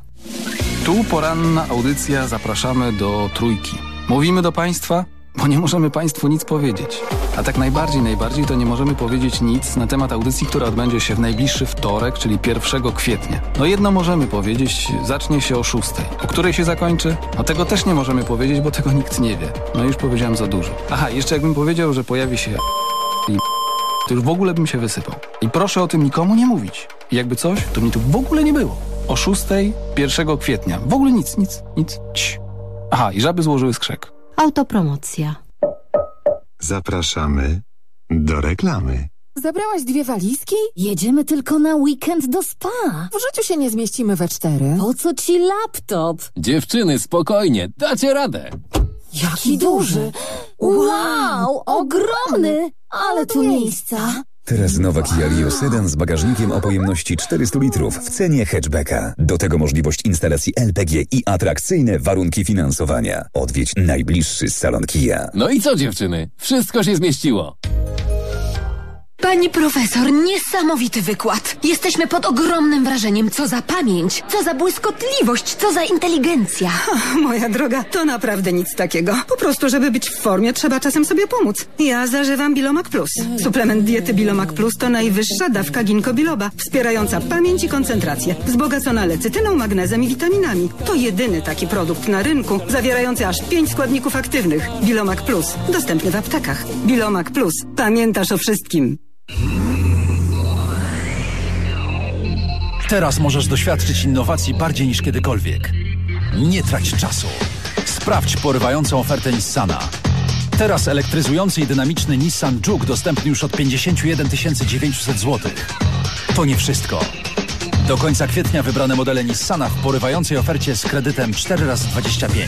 Tu poranna audycja Zapraszamy do Trójki. Mówimy do Państwa, bo nie możemy Państwu nic powiedzieć. A tak najbardziej, najbardziej to nie możemy powiedzieć nic na temat audycji, która odbędzie się w najbliższy wtorek, czyli 1 kwietnia. No jedno możemy powiedzieć, zacznie się o 6. O której się zakończy? O tego też nie możemy powiedzieć, bo tego nikt nie wie. No już powiedziałem za dużo. Aha, jeszcze jakbym powiedział, że pojawi się i to już w ogóle bym się wysypał. I proszę o tym nikomu nie mówić. Jakby coś, to mnie tu w ogóle nie było. O 6, 1 kwietnia. W ogóle nic, nic, nic. Cii. Aha, i żaby złożyły skrzek. Autopromocja. Zapraszamy do reklamy. Zabrałaś dwie walizki? Jedziemy tylko na weekend do spa. W życiu się nie zmieścimy we cztery. Po co ci laptop? Dziewczyny, spokojnie, dacie radę. Jaki duży! Wow, ogromny! Ale tu miejsca. Teraz nowa Kia Rio Sedan z bagażnikiem o pojemności 400 litrów w cenie hatchbacka. Do tego możliwość instalacji LPG i atrakcyjne warunki finansowania. Odwiedź najbliższy salon Kia. No i co dziewczyny? Wszystko się zmieściło. Pani profesor, niesamowity wykład. Jesteśmy pod ogromnym wrażeniem. Co za pamięć, co za błyskotliwość, co za inteligencja. Moja droga, to naprawdę nic takiego. Po prostu, żeby być w formie, trzeba czasem sobie pomóc. Ja zażywam Bilomac Plus. Suplement diety Bilomac Plus to najwyższa dawka ginkgo biloba, wspierająca pamięć i koncentrację, wzbogacona lecytyną, magnezem i witaminami. To jedyny taki produkt na rynku, zawierający aż pięć składników aktywnych. Bilomac Plus, dostępny w aptekach. Bilomac Plus, pamiętasz o wszystkim. Teraz możesz doświadczyć innowacji bardziej niż kiedykolwiek. Nie trać czasu. Sprawdź porywającą ofertę Nissana. Teraz elektryzujący i dynamiczny Nissan Juke dostępny już od 51 900 zł. To nie wszystko. Do końca kwietnia wybrane modele Nissana w porywającej ofercie z kredytem 4x25.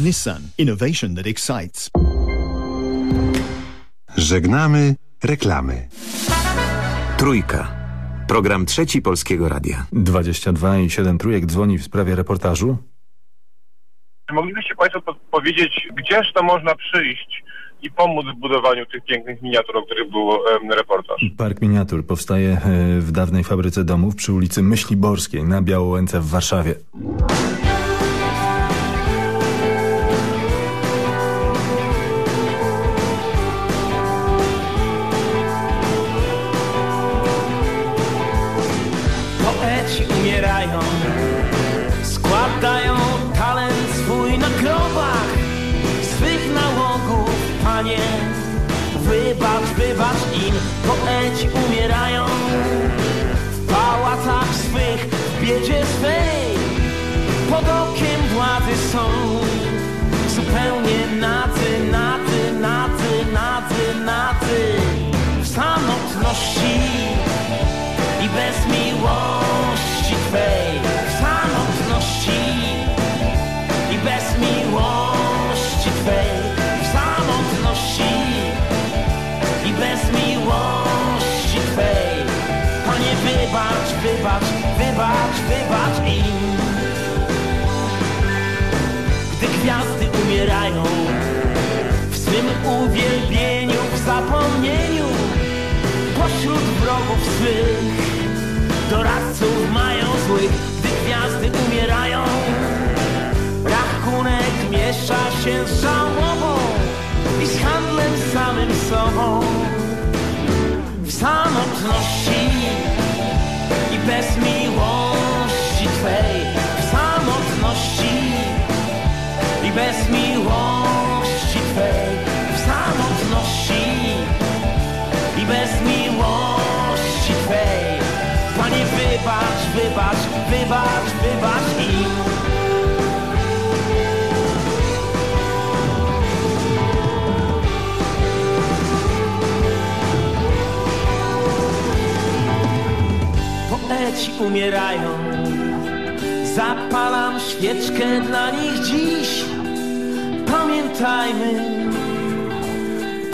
Nissan Innovation that excites. Żegnamy reklamy. Trójka. Program trzeci Polskiego Radia. 22 i 7 trójek dzwoni w sprawie reportażu. Czy moglibyście Państwo powiedzieć, gdzież to można przyjść i pomóc w budowaniu tych pięknych miniatur, o których był um, reportaż? Park Miniatur powstaje e, w dawnej fabryce domów przy ulicy Myśliborskiej na Białołęce w Warszawie. Miesza się z żałobą I z handlem samym sobą. W samotności i bez miłości Twej W samotności i bez miłości Twej W samotności i bez miłości Twej Panie wybacz, wybacz, wybacz, wybacz umierają. Zapalam świeczkę dla nich dziś. Pamiętajmy,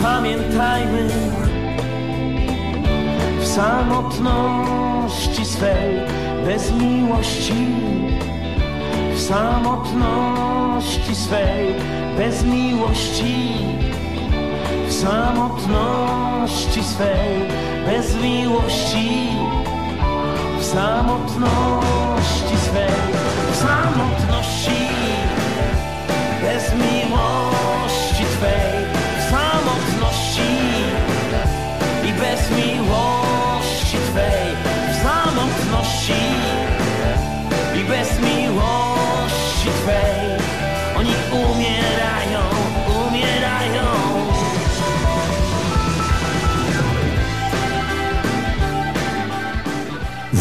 pamiętajmy. W samotności swej bez miłości. W samotności swej bez miłości. W samotności swej bez miłości samotności swej w samotności bez miłości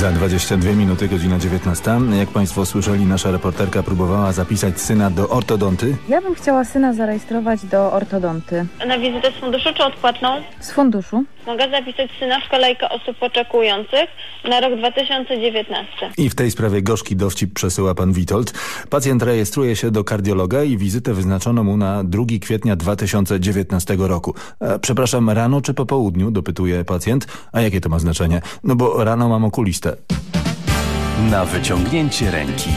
Za 22 minuty, godzina 19. Jak Państwo słyszeli, nasza reporterka próbowała zapisać syna do ortodonty. Ja bym chciała syna zarejestrować do ortodonty. Na wizytę z funduszu czy odpłatną? Z funduszu. Mogę zapisać syna w kolejkę osób oczekujących na rok 2019. I w tej sprawie gorzki dowcip przesyła pan Witold. Pacjent rejestruje się do kardiologa i wizytę wyznaczono mu na 2 kwietnia 2019 roku. E, przepraszam, rano czy po południu? Dopytuje pacjent. A jakie to ma znaczenie? No bo rano mam okulistę. Na wyciągnięcie ręki.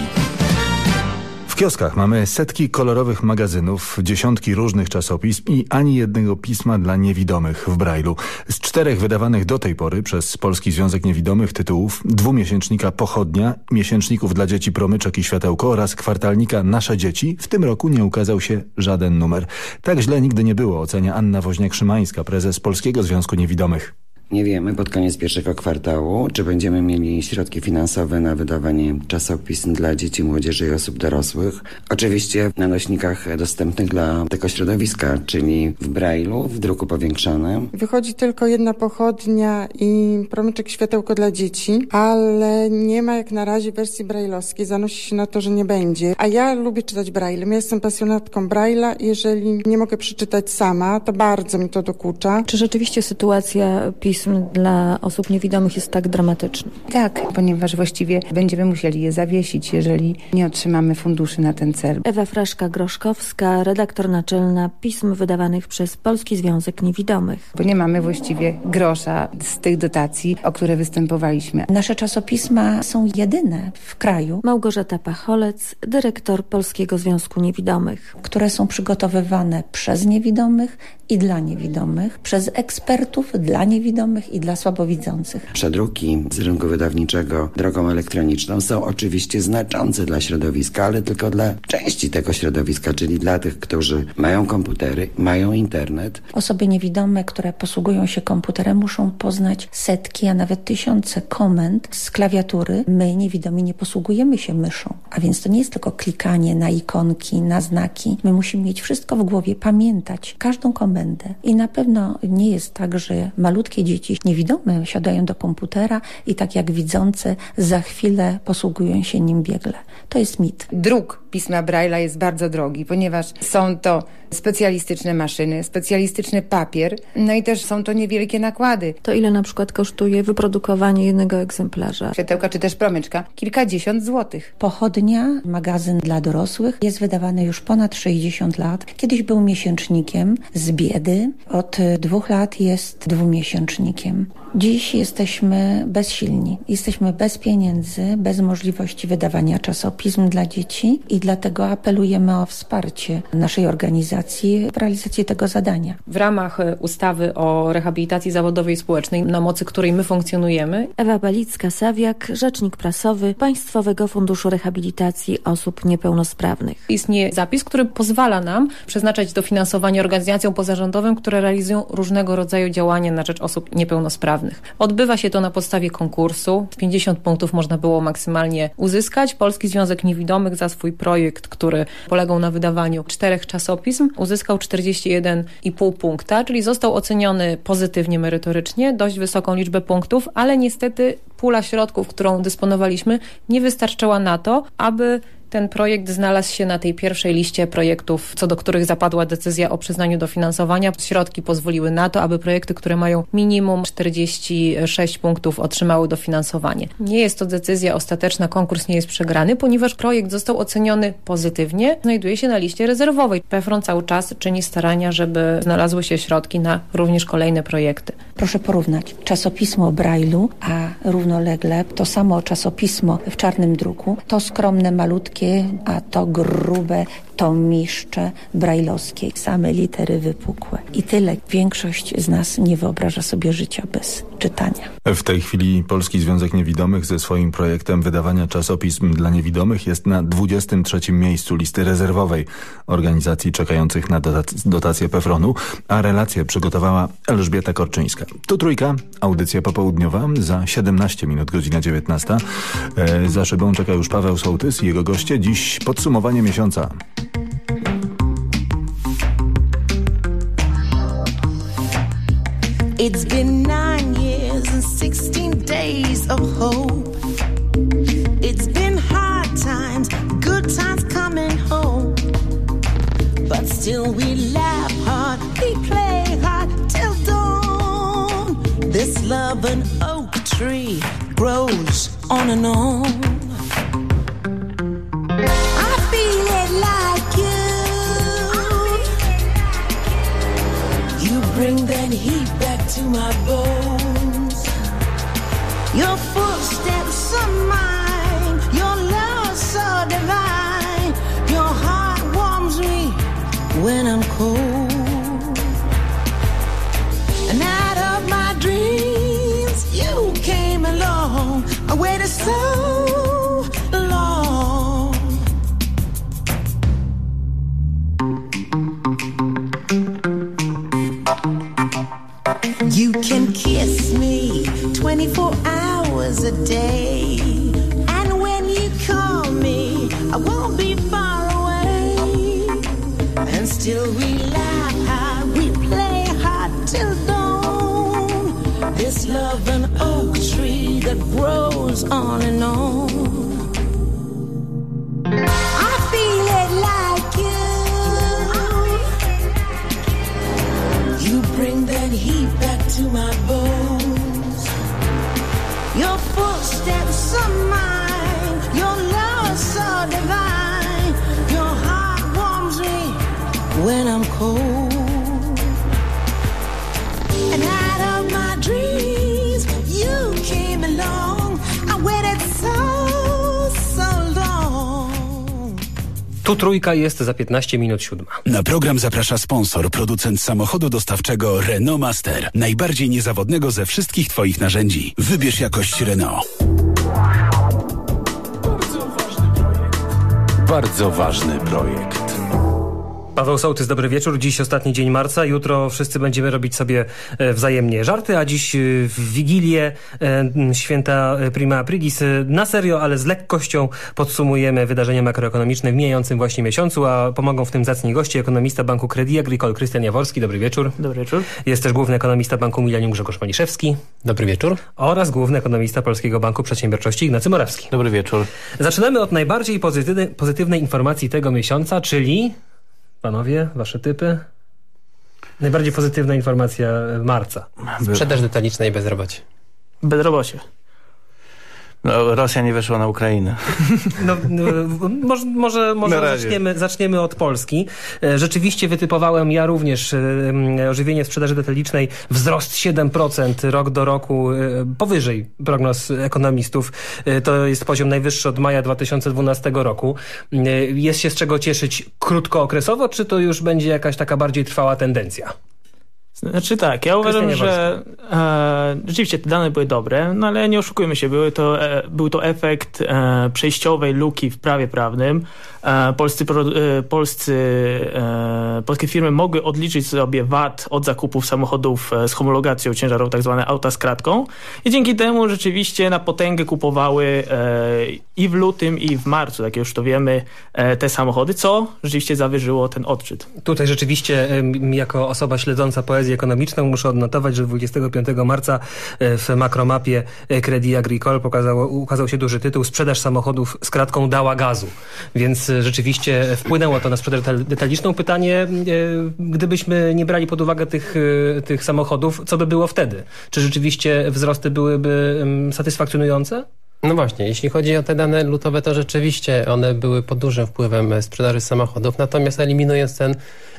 W kioskach mamy setki kolorowych magazynów, dziesiątki różnych czasopism i ani jednego pisma dla niewidomych w Brailu. Z czterech wydawanych do tej pory przez Polski Związek Niewidomych tytułów dwumiesięcznika Pochodnia, miesięczników dla dzieci Promyczek i Światełko oraz kwartalnika Nasze Dzieci w tym roku nie ukazał się żaden numer. Tak źle nigdy nie było, ocenia Anna Woźniak-Szymańska, prezes Polskiego Związku Niewidomych. Nie wiemy pod koniec pierwszego kwartału, czy będziemy mieli środki finansowe na wydawanie czasopism dla dzieci, młodzieży i osób dorosłych. Oczywiście na nośnikach dostępnych dla tego środowiska, czyli w Brailu, w druku powiększonym. Wychodzi tylko jedna pochodnia i promyczek światełko dla dzieci, ale nie ma jak na razie wersji brajlowskiej. Zanosi się na to, że nie będzie. A ja lubię czytać braille. Ja jestem pasjonatką braille'a. Jeżeli nie mogę przeczytać sama, to bardzo mi to dokucza. Czy rzeczywiście sytuacja PiS pism dla osób niewidomych jest tak dramatyczny? Tak, ponieważ właściwie będziemy musieli je zawiesić, jeżeli nie otrzymamy funduszy na ten cel. Ewa Fraszka-Groszkowska, redaktor naczelna pism wydawanych przez Polski Związek Niewidomych. Bo nie mamy właściwie grosza z tych dotacji, o które występowaliśmy. Nasze czasopisma są jedyne w kraju. Małgorzata Pacholec, dyrektor Polskiego Związku Niewidomych. Które są przygotowywane przez niewidomych i dla niewidomych, przez ekspertów dla niewidomych i dla słabowidzących. Przedruki z rynku wydawniczego drogą elektroniczną są oczywiście znaczące dla środowiska, ale tylko dla części tego środowiska, czyli dla tych, którzy mają komputery, mają internet. Osoby niewidome, które posługują się komputerem, muszą poznać setki, a nawet tysiące komend z klawiatury. My, niewidomi, nie posługujemy się myszą, a więc to nie jest tylko klikanie na ikonki, na znaki. My musimy mieć wszystko w głowie, pamiętać każdą komendę. I na pewno nie jest tak, że malutkie dzieci niewidome siadają do komputera i tak jak widzące za chwilę posługują się nim biegle. To jest mit. Druk pisma Braille'a jest bardzo drogi, ponieważ są to specjalistyczne maszyny, specjalistyczny papier, no i też są to niewielkie nakłady. To ile na przykład kosztuje wyprodukowanie jednego egzemplarza? Światełka czy też promyczka? Kilkadziesiąt złotych. Pochodnia, magazyn dla dorosłych, jest wydawany już ponad 60 lat. Kiedyś był miesięcznikiem z biedy, od dwóch lat jest dwumiesięcznikiem miłośnikiem. Dziś jesteśmy bezsilni. Jesteśmy bez pieniędzy, bez możliwości wydawania czasopism dla dzieci i dlatego apelujemy o wsparcie naszej organizacji w realizacji tego zadania. W ramach ustawy o rehabilitacji zawodowej i społecznej, na mocy której my funkcjonujemy. Ewa Balicka-Sawiak, rzecznik prasowy Państwowego Funduszu Rehabilitacji Osób Niepełnosprawnych. Istnieje zapis, który pozwala nam przeznaczać dofinansowanie organizacjom pozarządowym, które realizują różnego rodzaju działania na rzecz osób niepełnosprawnych. Odbywa się to na podstawie konkursu. 50 punktów można było maksymalnie uzyskać. Polski Związek Niewidomych za swój projekt, który polegał na wydawaniu czterech czasopism, uzyskał 41,5 punkta, czyli został oceniony pozytywnie merytorycznie, dość wysoką liczbę punktów, ale niestety pula środków, którą dysponowaliśmy, nie wystarczała na to, aby ten projekt znalazł się na tej pierwszej liście projektów, co do których zapadła decyzja o przyznaniu dofinansowania. Środki pozwoliły na to, aby projekty, które mają minimum 46 punktów otrzymały dofinansowanie. Nie jest to decyzja ostateczna, konkurs nie jest przegrany, ponieważ projekt został oceniony pozytywnie, znajduje się na liście rezerwowej. PFRON cały czas czyni starania, żeby znalazły się środki na również kolejne projekty. Proszę porównać czasopismo Braille'u, a równolegle to samo czasopismo w czarnym druku, to skromne, malutkie a to grube tomiszcze brajlowskie, same litery wypukłe. I tyle. Większość z nas nie wyobraża sobie życia bez czytania. W tej chwili Polski Związek Niewidomych ze swoim projektem wydawania czasopism dla niewidomych jest na 23 miejscu listy rezerwowej organizacji czekających na dotację PFRON-u, a relację przygotowała Elżbieta Korczyńska. Tu trójka, audycja popołudniowa za 17 minut, godzina 19. E, za szybą czeka już Paweł Sołtys i jego goście. Dziś podsumowanie miesiąca. It's been nine years and 16 days of hope. It's been hard times, good times coming home. But still we laugh hard, we play hard till dawn. This love an oak tree grows on and on. Heat back to my bones. Your footsteps are mine. Your love so divine. Your heart warms me when I'm Tu trójka jest za 15 minut siódma. Na program zaprasza sponsor, producent samochodu dostawczego Renault Master. Najbardziej niezawodnego ze wszystkich Twoich narzędzi. Wybierz jakość Renault. Bardzo ważny projekt. Paweł Sołtys, dobry wieczór. Dziś ostatni dzień marca. Jutro wszyscy będziemy robić sobie e, wzajemnie żarty, a dziś e, w Wigilię e, święta Prima Aprilis na serio, ale z lekkością podsumujemy wydarzenia makroekonomiczne w mijającym właśnie miesiącu, a pomogą w tym zacni goście, ekonomista Banku Credit Agricole Krystian Jaworski. Dobry wieczór. Dobry wieczór. Jest też główny ekonomista Banku Milenium Grzegorz Maliszewski. Dobry wieczór. Oraz główny ekonomista Polskiego Banku Przedsiębiorczości Ignacy Morawski. Dobry wieczór. Zaczynamy od najbardziej pozytywnej, pozytywnej informacji tego miesiąca, czyli Panowie, wasze typy? Najbardziej pozytywna informacja marca. Sprzedaż detaliczna i bezrobocie. Bezrobocie. No, Rosja nie weszła na Ukrainę. No, no, może może, może zaczniemy, zaczniemy od Polski. E, Rzeczywiście wytypowałem ja również e, ożywienie sprzedaży detalicznej wzrost 7% rok do roku e, powyżej prognoz ekonomistów. To jest poziom najwyższy od maja 2012 roku. Jest się z czego cieszyć krótkookresowo, czy to już będzie jakaś taka bardziej trwała tendencja? Znaczy tak, ja uważam, że e, rzeczywiście te dane były dobre, no ale nie oszukujmy się, były to, e, był to efekt e, przejściowej luki w prawie prawnym. E, polscy, pro, e, polscy, e, polskie firmy mogły odliczyć sobie VAT od zakupów samochodów z homologacją ciężarową, tak zwane auta z kratką i dzięki temu rzeczywiście na potęgę kupowały i w lutym i w marcu, jak już to wiemy, te samochody, co rzeczywiście zawyżyło ten odczyt. Tutaj rzeczywiście jako osoba śledząca poezję ekonomiczną muszę odnotować, że 25 marca e, w makromapie e, Credit Agricole pokazało, ukazał się duży tytuł Sprzedaż samochodów z kratką dała gazu. Więc e, rzeczywiście wpłynęło to na sprzedaż detal- detaliczną. Pytanie, gdybyśmy nie brali pod uwagę tych, tych samochodów, co by było wtedy? Czy rzeczywiście wzrosty byłyby em, satysfakcjonujące? No właśnie, jeśli chodzi o te dane lutowe, to rzeczywiście one były pod dużym wpływem sprzedaży samochodów, natomiast eliminując ten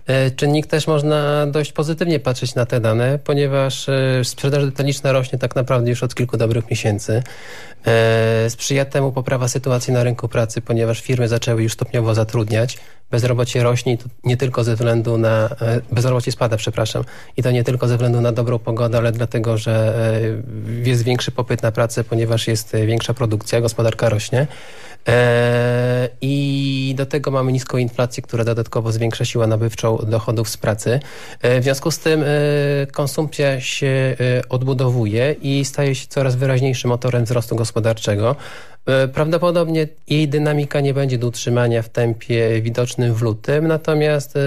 e, czynnik też można dość pozytywnie patrzeć na te dane, ponieważ e, sprzedaż detaliczna rośnie tak naprawdę już od kilku dobrych miesięcy. E, Sprzyja temu poprawa sytuacji na rynku pracy, ponieważ firmy zaczęły już stopniowo zatrudniać. Bezrobocie rośnie i to nie tylko ze względu na... Bezrobocie spada, przepraszam. I to nie tylko ze względu na dobrą pogodę, ale dlatego, że jest większy popyt na pracę, ponieważ jest większa produkcja, gospodarka rośnie. E, I do tego mamy niską inflację, która dodatkowo zwiększa siłę nabywczą dochodów z pracy. E, W związku z tym e, konsumpcja się odbudowuje i staje się coraz wyraźniejszym motorem wzrostu gospodarczego. E, Prawdopodobnie jej dynamika nie będzie do utrzymania w tempie widocznym w lutym, natomiast e,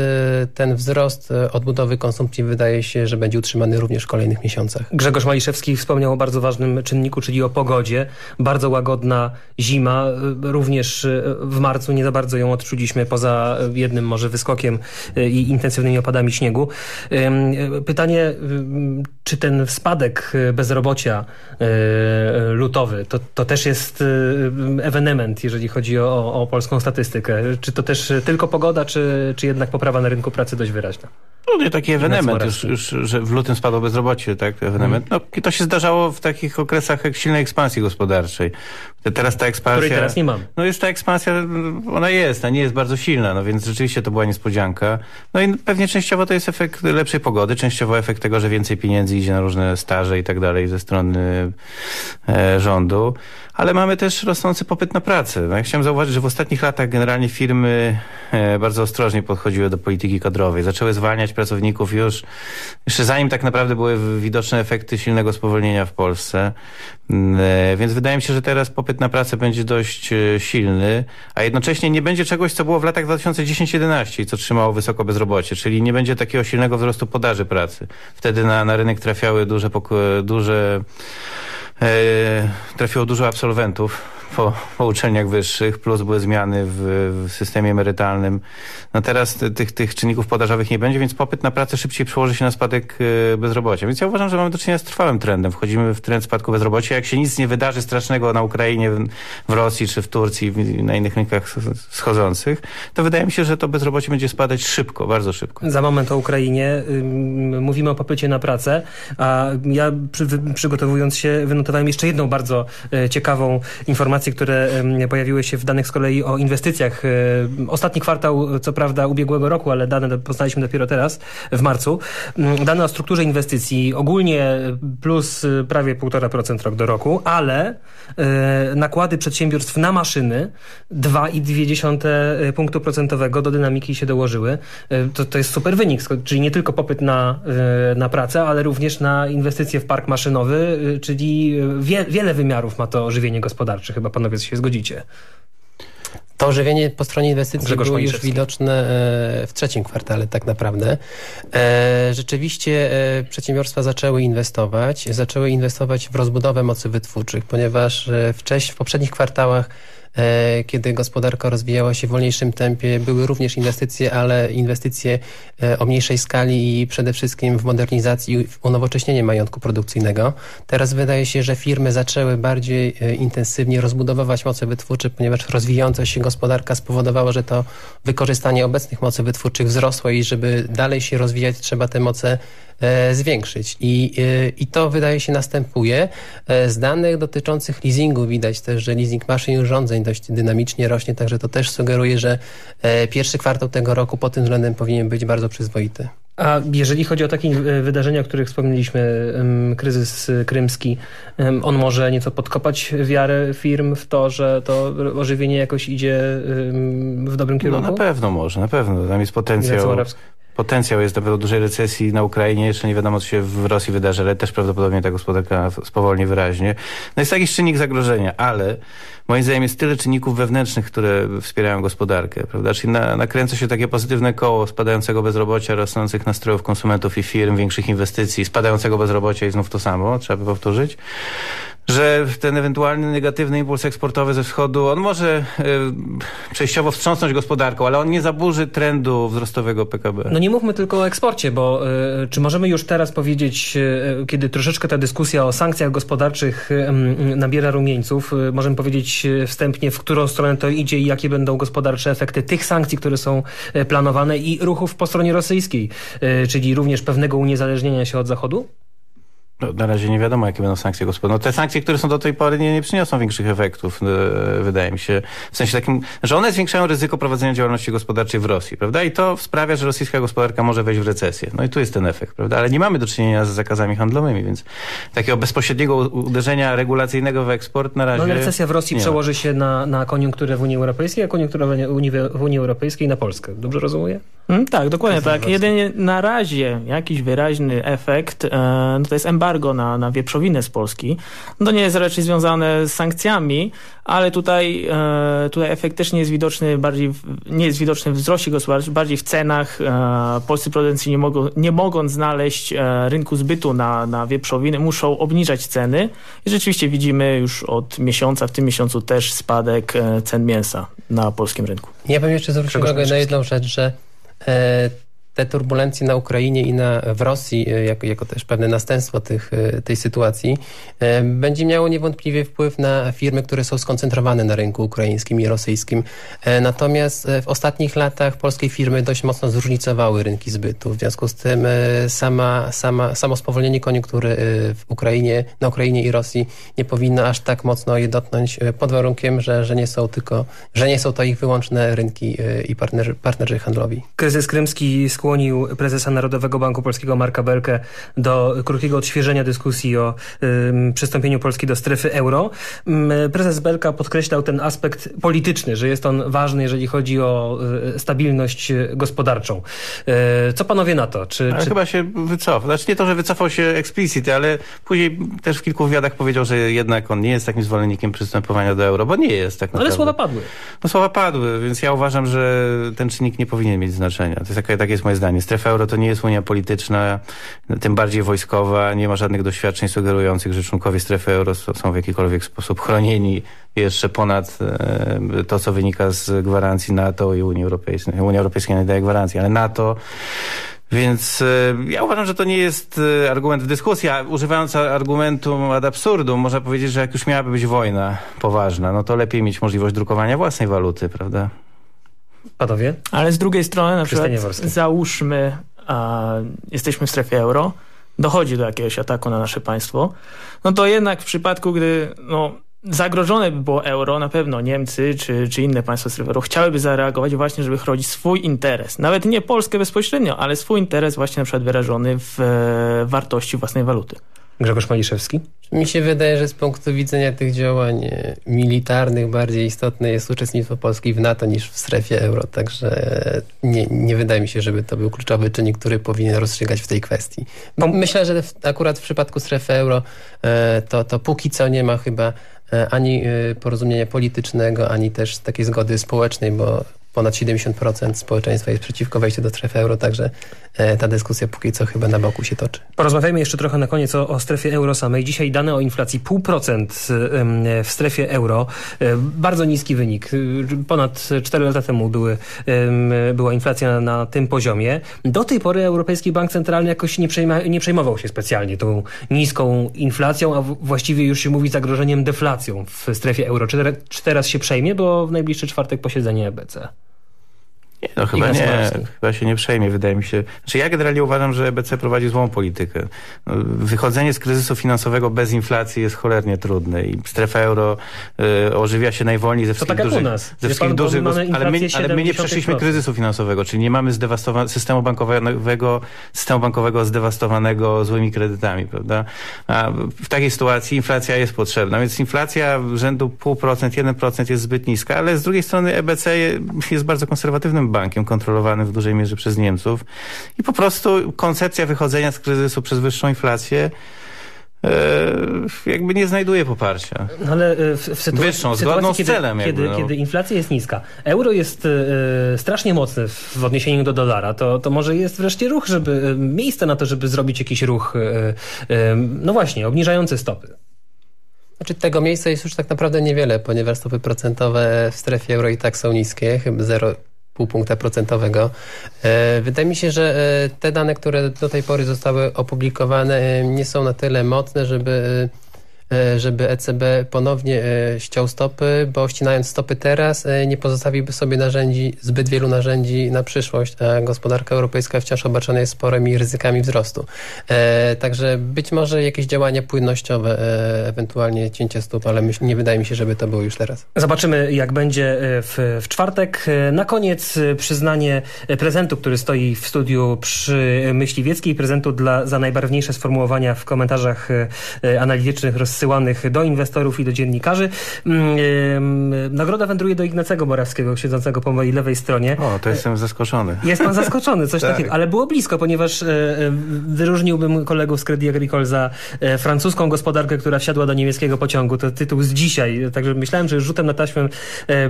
ten wzrost e, odbudowy konsumpcji wydaje się, że będzie utrzymany również w kolejnych miesiącach. Grzegorz Maliszewski wspomniał o bardzo ważnym czynniku, czyli o pogodzie. Bardzo łagodna zima, również w marcu nie za bardzo ją odczuliśmy, poza jednym może wyskokiem i intensywnymi opadami śniegu. Pytanie, czy ten spadek bezrobocia lutowy, to, to też jest ewenement, jeżeli chodzi o, o polską statystykę. Czy to też y, tylko pogoda, czy, czy jednak poprawa na rynku pracy dość wyraźna? No nie taki ewenement, już, już, że w lutym spadło bezrobocie, tak, ewenement. No, i to się zdarzało w takich okresach silnej ekspansji gospodarczej. Te- Teraz ta ekspansja... Której teraz nie mamy. No jest ta ekspansja, ona jest, a nie jest bardzo silna, no więc rzeczywiście to była niespodzianka. No i pewnie częściowo to jest efekt lepszej pogody, częściowo efekt tego, że więcej pieniędzy idzie na różne staże i tak dalej ze strony e, rządu. Ale mamy też rosnący popyt na pracę. No, ja chciałem zauważyć, że w ostatnich latach generalnie firmy e, bardzo ostrożnie podchodziły do polityki kadrowej. Zaczęły zwalniać pracowników już, jeszcze zanim tak naprawdę były widoczne efekty silnego spowolnienia w Polsce. Mm, e, Więc wydaje mi się, że teraz popyt na pracę będzie dość e, silny, a jednocześnie nie będzie czegoś, co było w latach 2010-11 i co trzymało wysoko bezrobocie, czyli nie będzie takiego silnego wzrostu podaży pracy. Wtedy na, na rynek trafiały duże, duże e, trafiło dużo absolwentów po, po uczelniach wyższych, plus były zmiany w, w systemie emerytalnym. No teraz tych, tych czynników podażowych nie będzie, więc popyt na pracę szybciej przełoży się na spadek e, bezrobocia. Więc ja uważam, że mamy do czynienia z trwałym trendem. Wchodzimy w trend spadku bezrobocia. Jak się nic nie wydarzy strasznego na Ukrainie, w, Rosji czy w Turcji, na innych rynkach schodzących, to wydaje mi się, że to bezrobocie będzie spadać szybko, bardzo szybko. Za moment o Ukrainie. Mówimy o popycie na pracę, a ja przy, przygotowując się wynotowałem jeszcze jedną bardzo e, ciekawą informację, które pojawiły się w danych z kolei o inwestycjach. E, ostatni kwartał, co prawda ubiegłego roku, ale dane poznaliśmy dopiero teraz, w marcu. Mm, dane o strukturze inwestycji ogólnie plus e, prawie 1,5% rok do roku, ale nakłady przedsiębiorstw na maszyny 2,2 punktu procentowego do dynamiki się dołożyły. To, to jest super wynik, czyli nie tylko popyt na, na pracę, ale również na inwestycje w park maszynowy, czyli wie, wiele wymiarów ma to ożywienie gospodarcze. Chyba panowie się zgodzicie. To ożywienie po stronie inwestycji Grzegorz było już widoczne e, w trzecim kwartale tak naprawdę. E, rzeczywiście e, przedsiębiorstwa zaczęły inwestować, zaczęły inwestować w rozbudowę mocy wytwórczych, ponieważ wcześniej, w poprzednich kwartałach kiedy gospodarka rozwijała się w wolniejszym tempie. Były również inwestycje, ale inwestycje e, o mniejszej skali i przede wszystkim w modernizacji i unowocześnienie majątku produkcyjnego. Teraz wydaje się, że firmy zaczęły bardziej e, intensywnie rozbudowywać moce wytwórcze, ponieważ rozwijająca się gospodarka spowodowała, że to wykorzystanie obecnych mocy wytwórczych wzrosło i żeby dalej się rozwijać, trzeba te moce E, zwiększyć. I, e, I to wydaje się następuje. E, z danych dotyczących leasingu widać też, że leasing maszyn i urządzeń dość dynamicznie rośnie, także to też sugeruje, że pierwszy kwartał tego roku pod tym względem powinien być bardzo przyzwoity. A jeżeli chodzi o takie wydarzenia, o których wspomnieliśmy, kryzys krymski, on może nieco podkopać wiarę firm w to, że to ożywienie jakoś idzie w dobrym kierunku? No na pewno może, na pewno. Tam jest potencjał potencjał jest do dużej recesji na Ukrainie. Jeszcze nie wiadomo, co się w Rosji wydarzy, ale też prawdopodobnie ta gospodarka spowolni wyraźnie. No jest jakiś czynnik zagrożenia, ale moim zdaniem jest tyle czynników wewnętrznych, które wspierają gospodarkę, prawda? Czyli na, nakręca się takie pozytywne koło spadającego bezrobocia, rosnących nastrojów konsumentów i firm, większych inwestycji, spadającego bezrobocia i znów to samo, trzeba by powtórzyć że ten ewentualny negatywny impuls eksportowy ze wschodu, on może y, przejściowo wstrząsnąć gospodarką, ale on nie zaburzy trendu wzrostowego PKB. No nie mówmy tylko o eksporcie, bo y, czy możemy już teraz powiedzieć, y, kiedy troszeczkę ta dyskusja o sankcjach gospodarczych nabiera rumieńców, możemy powiedzieć wstępnie, w którą stronę to idzie i jakie będą gospodarcze efekty tych sankcji, które są planowane i ruchów po stronie rosyjskiej, czyli również pewnego uniezależnienia się od Zachodu? No, na razie nie wiadomo, jakie będą sankcje gospodarcze. No, te sankcje, które są do tej pory, nie, nie przyniosą większych efektów, e, wydaje mi się. W sensie takim, że one zwiększają ryzyko prowadzenia działalności gospodarczej w Rosji, prawda? I to sprawia, że rosyjska gospodarka może wejść w recesję. No i tu jest ten efekt, prawda? Ale nie mamy do czynienia z zakazami handlowymi, więc takiego bezpośredniego uderzenia regulacyjnego w eksport na razie... No recesja w Rosji przełoży się na, na koniunkturę w Unii Europejskiej, a koniunkturę w Unii, w Unii Europejskiej na Polskę. Dobrze rozumiem? Mm, tak, dokładnie tak. Jedynie na razie jakiś wyraźny efekt, e, no to jest embargo na, na wieprzowinę z Polski. No to nie jest raczej związane z sankcjami, ale tutaj, e, tutaj efekt też nie jest widoczny bardziej, w, nie jest widoczny w wzroście gospodarczym, bardziej w cenach. E, polscy producenci nie mogą, nie mogąc znaleźć e, rynku zbytu na, na wieprzowiny, muszą obniżać ceny i rzeczywiście widzimy już od miesiąca, w tym miesiącu też spadek e, cen mięsa na polskim rynku. Ja bym jeszcze zwrócił uwagę na jedną rzecz, że E, te turbulencje na Ukrainie i na, w Rosji, e, jako, jako też pewne następstwo tych, e, tej sytuacji, będzie miało niewątpliwie wpływ na firmy, które są skoncentrowane na rynku ukraińskim i rosyjskim. Natomiast w ostatnich latach polskie firmy dość mocno zróżnicowały rynki zbytu. W związku z tym sama, sama, samo spowolnienie koniunktury w Ukrainie, na Ukrainie i Rosji nie powinno aż tak mocno je dotknąć pod warunkiem, że, że, nie, są tylko, że nie są to ich wyłączne rynki i partnerzy, partnerzy handlowi. Kryzys krymski skłonił prezesa Narodowego Banku Polskiego Marka Belkę do krótkiego odświeżenia dyskusji o y, przystąpieniu Polski do strefy euro. Y, prezes Belka podkreślał ten aspekt polityczny, że jest on ważny, jeżeli chodzi o y, stabilność gospodarczą. Y, co panowie na to? Czy, czy... chyba się wycofał. Znaczy nie to, że wycofał się explicit, ale później też w kilku wywiadach powiedział, że jednak on nie jest takim zwolennikiem przystępowania do euro, bo nie jest tak naprawdę. Ale słowa padły. No słowa padły, więc ja uważam, że ten czynnik nie powinien mieć znaczenia. To jest takie, takie jest moje zdanie. Strefa euro to nie jest unia polityczna, tym bardziej wojskowa, nie ma żadnych doświadczeń sugerujących, że członkowie strefy euro są w jakikolwiek sposób chronieni jeszcze ponad e, to, co wynika z gwarancji NATO i Unii Europejskiej. Unia Europejska nie daje gwarancji, ale NATO więc e, ja uważam, że to nie jest e, argument w dyskusji, a używając argumentu ad absurdum, można powiedzieć, że jak już miałaby być wojna poważna, no to lepiej mieć możliwość drukowania własnej waluty, prawda? Panowie? Ale z drugiej strony, na przykład załóżmy, a, jesteśmy w strefie euro, dochodzi do jakiegoś ataku na nasze państwo, no to jednak w przypadku, gdy no, zagrożone by było euro, na pewno Niemcy czy, czy inne państwa strefy euro chciałyby zareagować właśnie, żeby chronić swój interes. Nawet nie Polskę bezpośrednio, ale swój interes właśnie na przykład wyrażony w e, wartości własnej waluty. Grzegorz Maliszewski? Mi się wydaje, że z punktu widzenia tych działań e, militarnych bardziej istotne jest uczestnictwo Polski w NATO niż w strefie euro, także nie, nie wydaje mi się, żeby to był kluczowy czynnik, który powinien rozstrzygać w tej kwestii. Myślę, że akurat w przypadku strefy euro e, to, to póki co nie ma chyba e, ani porozumienia politycznego, ani też takiej zgody społecznej, bo ponad 70% społeczeństwa jest przeciwko wejściu do strefy euro, także e, ta dyskusja póki co chyba na boku się toczy. Porozmawiajmy jeszcze trochę na koniec o, o strefie euro samej. Dzisiaj dane o inflacji 0,5% w strefie euro. E, bardzo niski wynik. Ponad 4 lata temu były, była inflacja na tym poziomie. Do tej pory Europejski Bank Centralny jakoś nie, przejma, nie przejmował się specjalnie tą niską inflacją, a właściwie już się mówi zagrożeniem deflacją w strefie euro. Czy, czy teraz się przejmie, bo w najbliższy czwartek posiedzenie EBC? Nie, no chyba nie. Chyba się nie przejmie, wydaje mi się. Znaczy ja generalnie uważam, że EBC prowadzi złą politykę. No, wychodzenie z kryzysu finansowego bez inflacji jest cholernie trudne i strefa euro y, ożywia się najwolniej ze wszystkich tak dużych... Ze wszystkich dużych ale, my, ale my nie przeszliśmy kryzysu finansowego, czyli nie mamy systemu bankowego, systemu bankowego zdewastowanego złymi kredytami, prawda? A w takiej sytuacji inflacja jest potrzebna, więc inflacja rzędu 0,5%, 1% jest zbyt niska, ale z drugiej strony EBC jest bardzo konserwatywnym bankiem kontrolowanym w dużej mierze przez Niemców i po prostu koncepcja wychodzenia z kryzysu przez wyższą inflację e, jakby nie znajduje poparcia. No ale e, w, w sytuacji, Wyższą, zgodną z celem. Kiedy, jakby, no. kiedy inflacja jest niska, euro jest e, strasznie mocny w odniesieniu do dolara, to, to może jest wreszcie ruch, żeby miejsce na to, żeby zrobić jakiś ruch, no właśnie, obniżający stopy. Znaczy tego miejsca jest już tak naprawdę niewiele, ponieważ stopy procentowe w strefie euro i tak są niskie, chyba 0 pół punkta procentowego. E, wydaje mi się, że e, te dane, które do tej pory zostały opublikowane e, nie są na tyle mocne, żeby żeby ECB ponownie e, ściął stopy, bo ścinając stopy teraz e, nie pozostawiłby sobie narzędzi, zbyt wielu narzędzi na przyszłość, a gospodarka europejska wciąż obarczona jest sporymi ryzykami wzrostu. Także być może jakieś działania płynnościowe, ewentualnie cięcie stóp, ale nie wydaje mi się, żeby to było już teraz. Zobaczymy jak będzie w, w czwartek. Na koniec przyznanie prezentu, który stoi w studiu przy Myśliwieckiej, prezentu dla, za najbarwniejsze sformułowania w komentarzach analitycznych roz rozsyłanych do inwestorów i do dziennikarzy. Mm, nagroda wędruje do Ignacego Morawskiego, siedzącego po mojej lewej stronie. O, to jestem zaskoczony. Jest pan zaskoczony, coś tak. takiego, ale było blisko, ponieważ e, e, wyróżniłbym kolegów z Credit Agricole za e, francuską gospodarkę, która wsiadła do niemieckiego pociągu. To tytuł z dzisiaj, także myślałem, że rzutem na taśmę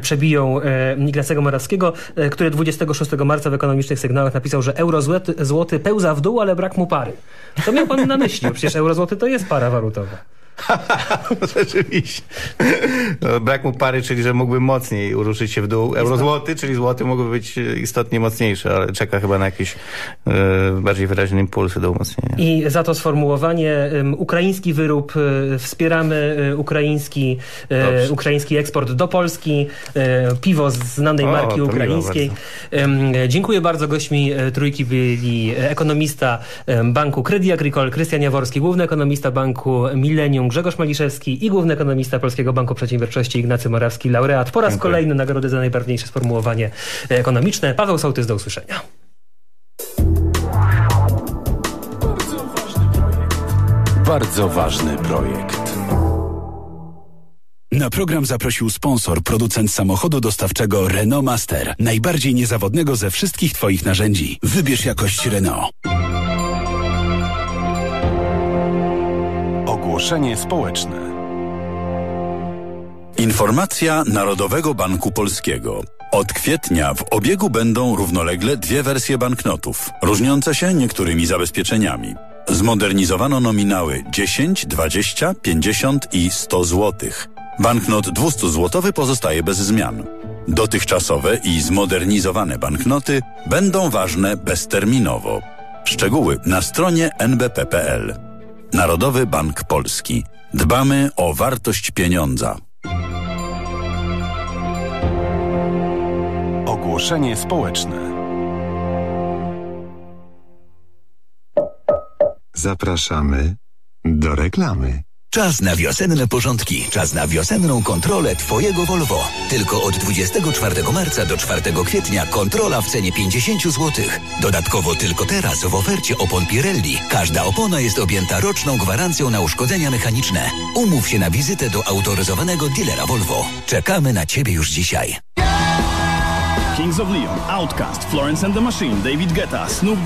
przebiją Ignacego Morawskiego, który 26 marca w ekonomicznych sygnałach napisał, że euro złoty, złoty pełza w dół, ale brak mu pary. Co miał pan na myśli? Przecież euro złoty to jest para walutowa. Rzeczywiście. No, brak mu pary, czyli że mógłby mocniej uruszyć się w dół. Eurozłoty, czyli złoty mógłby być istotnie mocniejszy, ale czeka chyba na jakieś e, bardziej wyraźne impulsy do umocnienia. I za to sformułowanie um, ukraiński wyrób, e, wspieramy e, ukraiński, ukraiński eksport do Polski, piwo z znanej o, marki ukraińskiej. Bardzo. dziękuję bardzo. Gośćmi trójki byli ekonomista Banku Credit Agricole, Krystian Jaworski, główny ekonomista Banku Millennium, Grzegorz Maliszewski i główny ekonomista Polskiego Banku Przedsiębiorczości Ignacy Morawski, laureat po raz Dziękuję. kolejny nagrody za najbarwniejsze sformułowanie ekonomiczne. Paweł Sołtys, do usłyszenia. Bardzo ważny projekt. Na program zaprosił sponsor, producent samochodu dostawczego Renault Master. Najbardziej niezawodnego ze wszystkich Twoich narzędzi. Wybierz jakość Renault. Ogłoszenie społeczne. Informacja Narodowego Banku Polskiego. Od kwietnia w obiegu będą równolegle dwie wersje banknotów, różniące się niektórymi zabezpieczeniami. Zmodernizowano nominały 10, 20, 50 i 100 zł. Banknot 200 zł pozostaje bez zmian. Dotychczasowe i zmodernizowane banknoty będą ważne bezterminowo. Szczegóły na stronie nbp.pl. Narodowy Bank Polski. Dbamy o wartość pieniądza. Ogłoszenie społeczne. Zapraszamy do reklamy. Czas na wiosenne porządki. Czas na wiosenną kontrolę Twojego Volvo. Tylko od 24 marca do 4 kwietnia kontrola w cenie 50 zł. Dodatkowo tylko teraz w ofercie opon Pirelli. Każda opona jest objęta roczną gwarancją na uszkodzenia mechaniczne. Umów się na wizytę do autoryzowanego dealera Volvo. Czekamy na Ciebie już dzisiaj. Kings of Leon, Outcast, Florence and the Machine, David Guetta, Snoop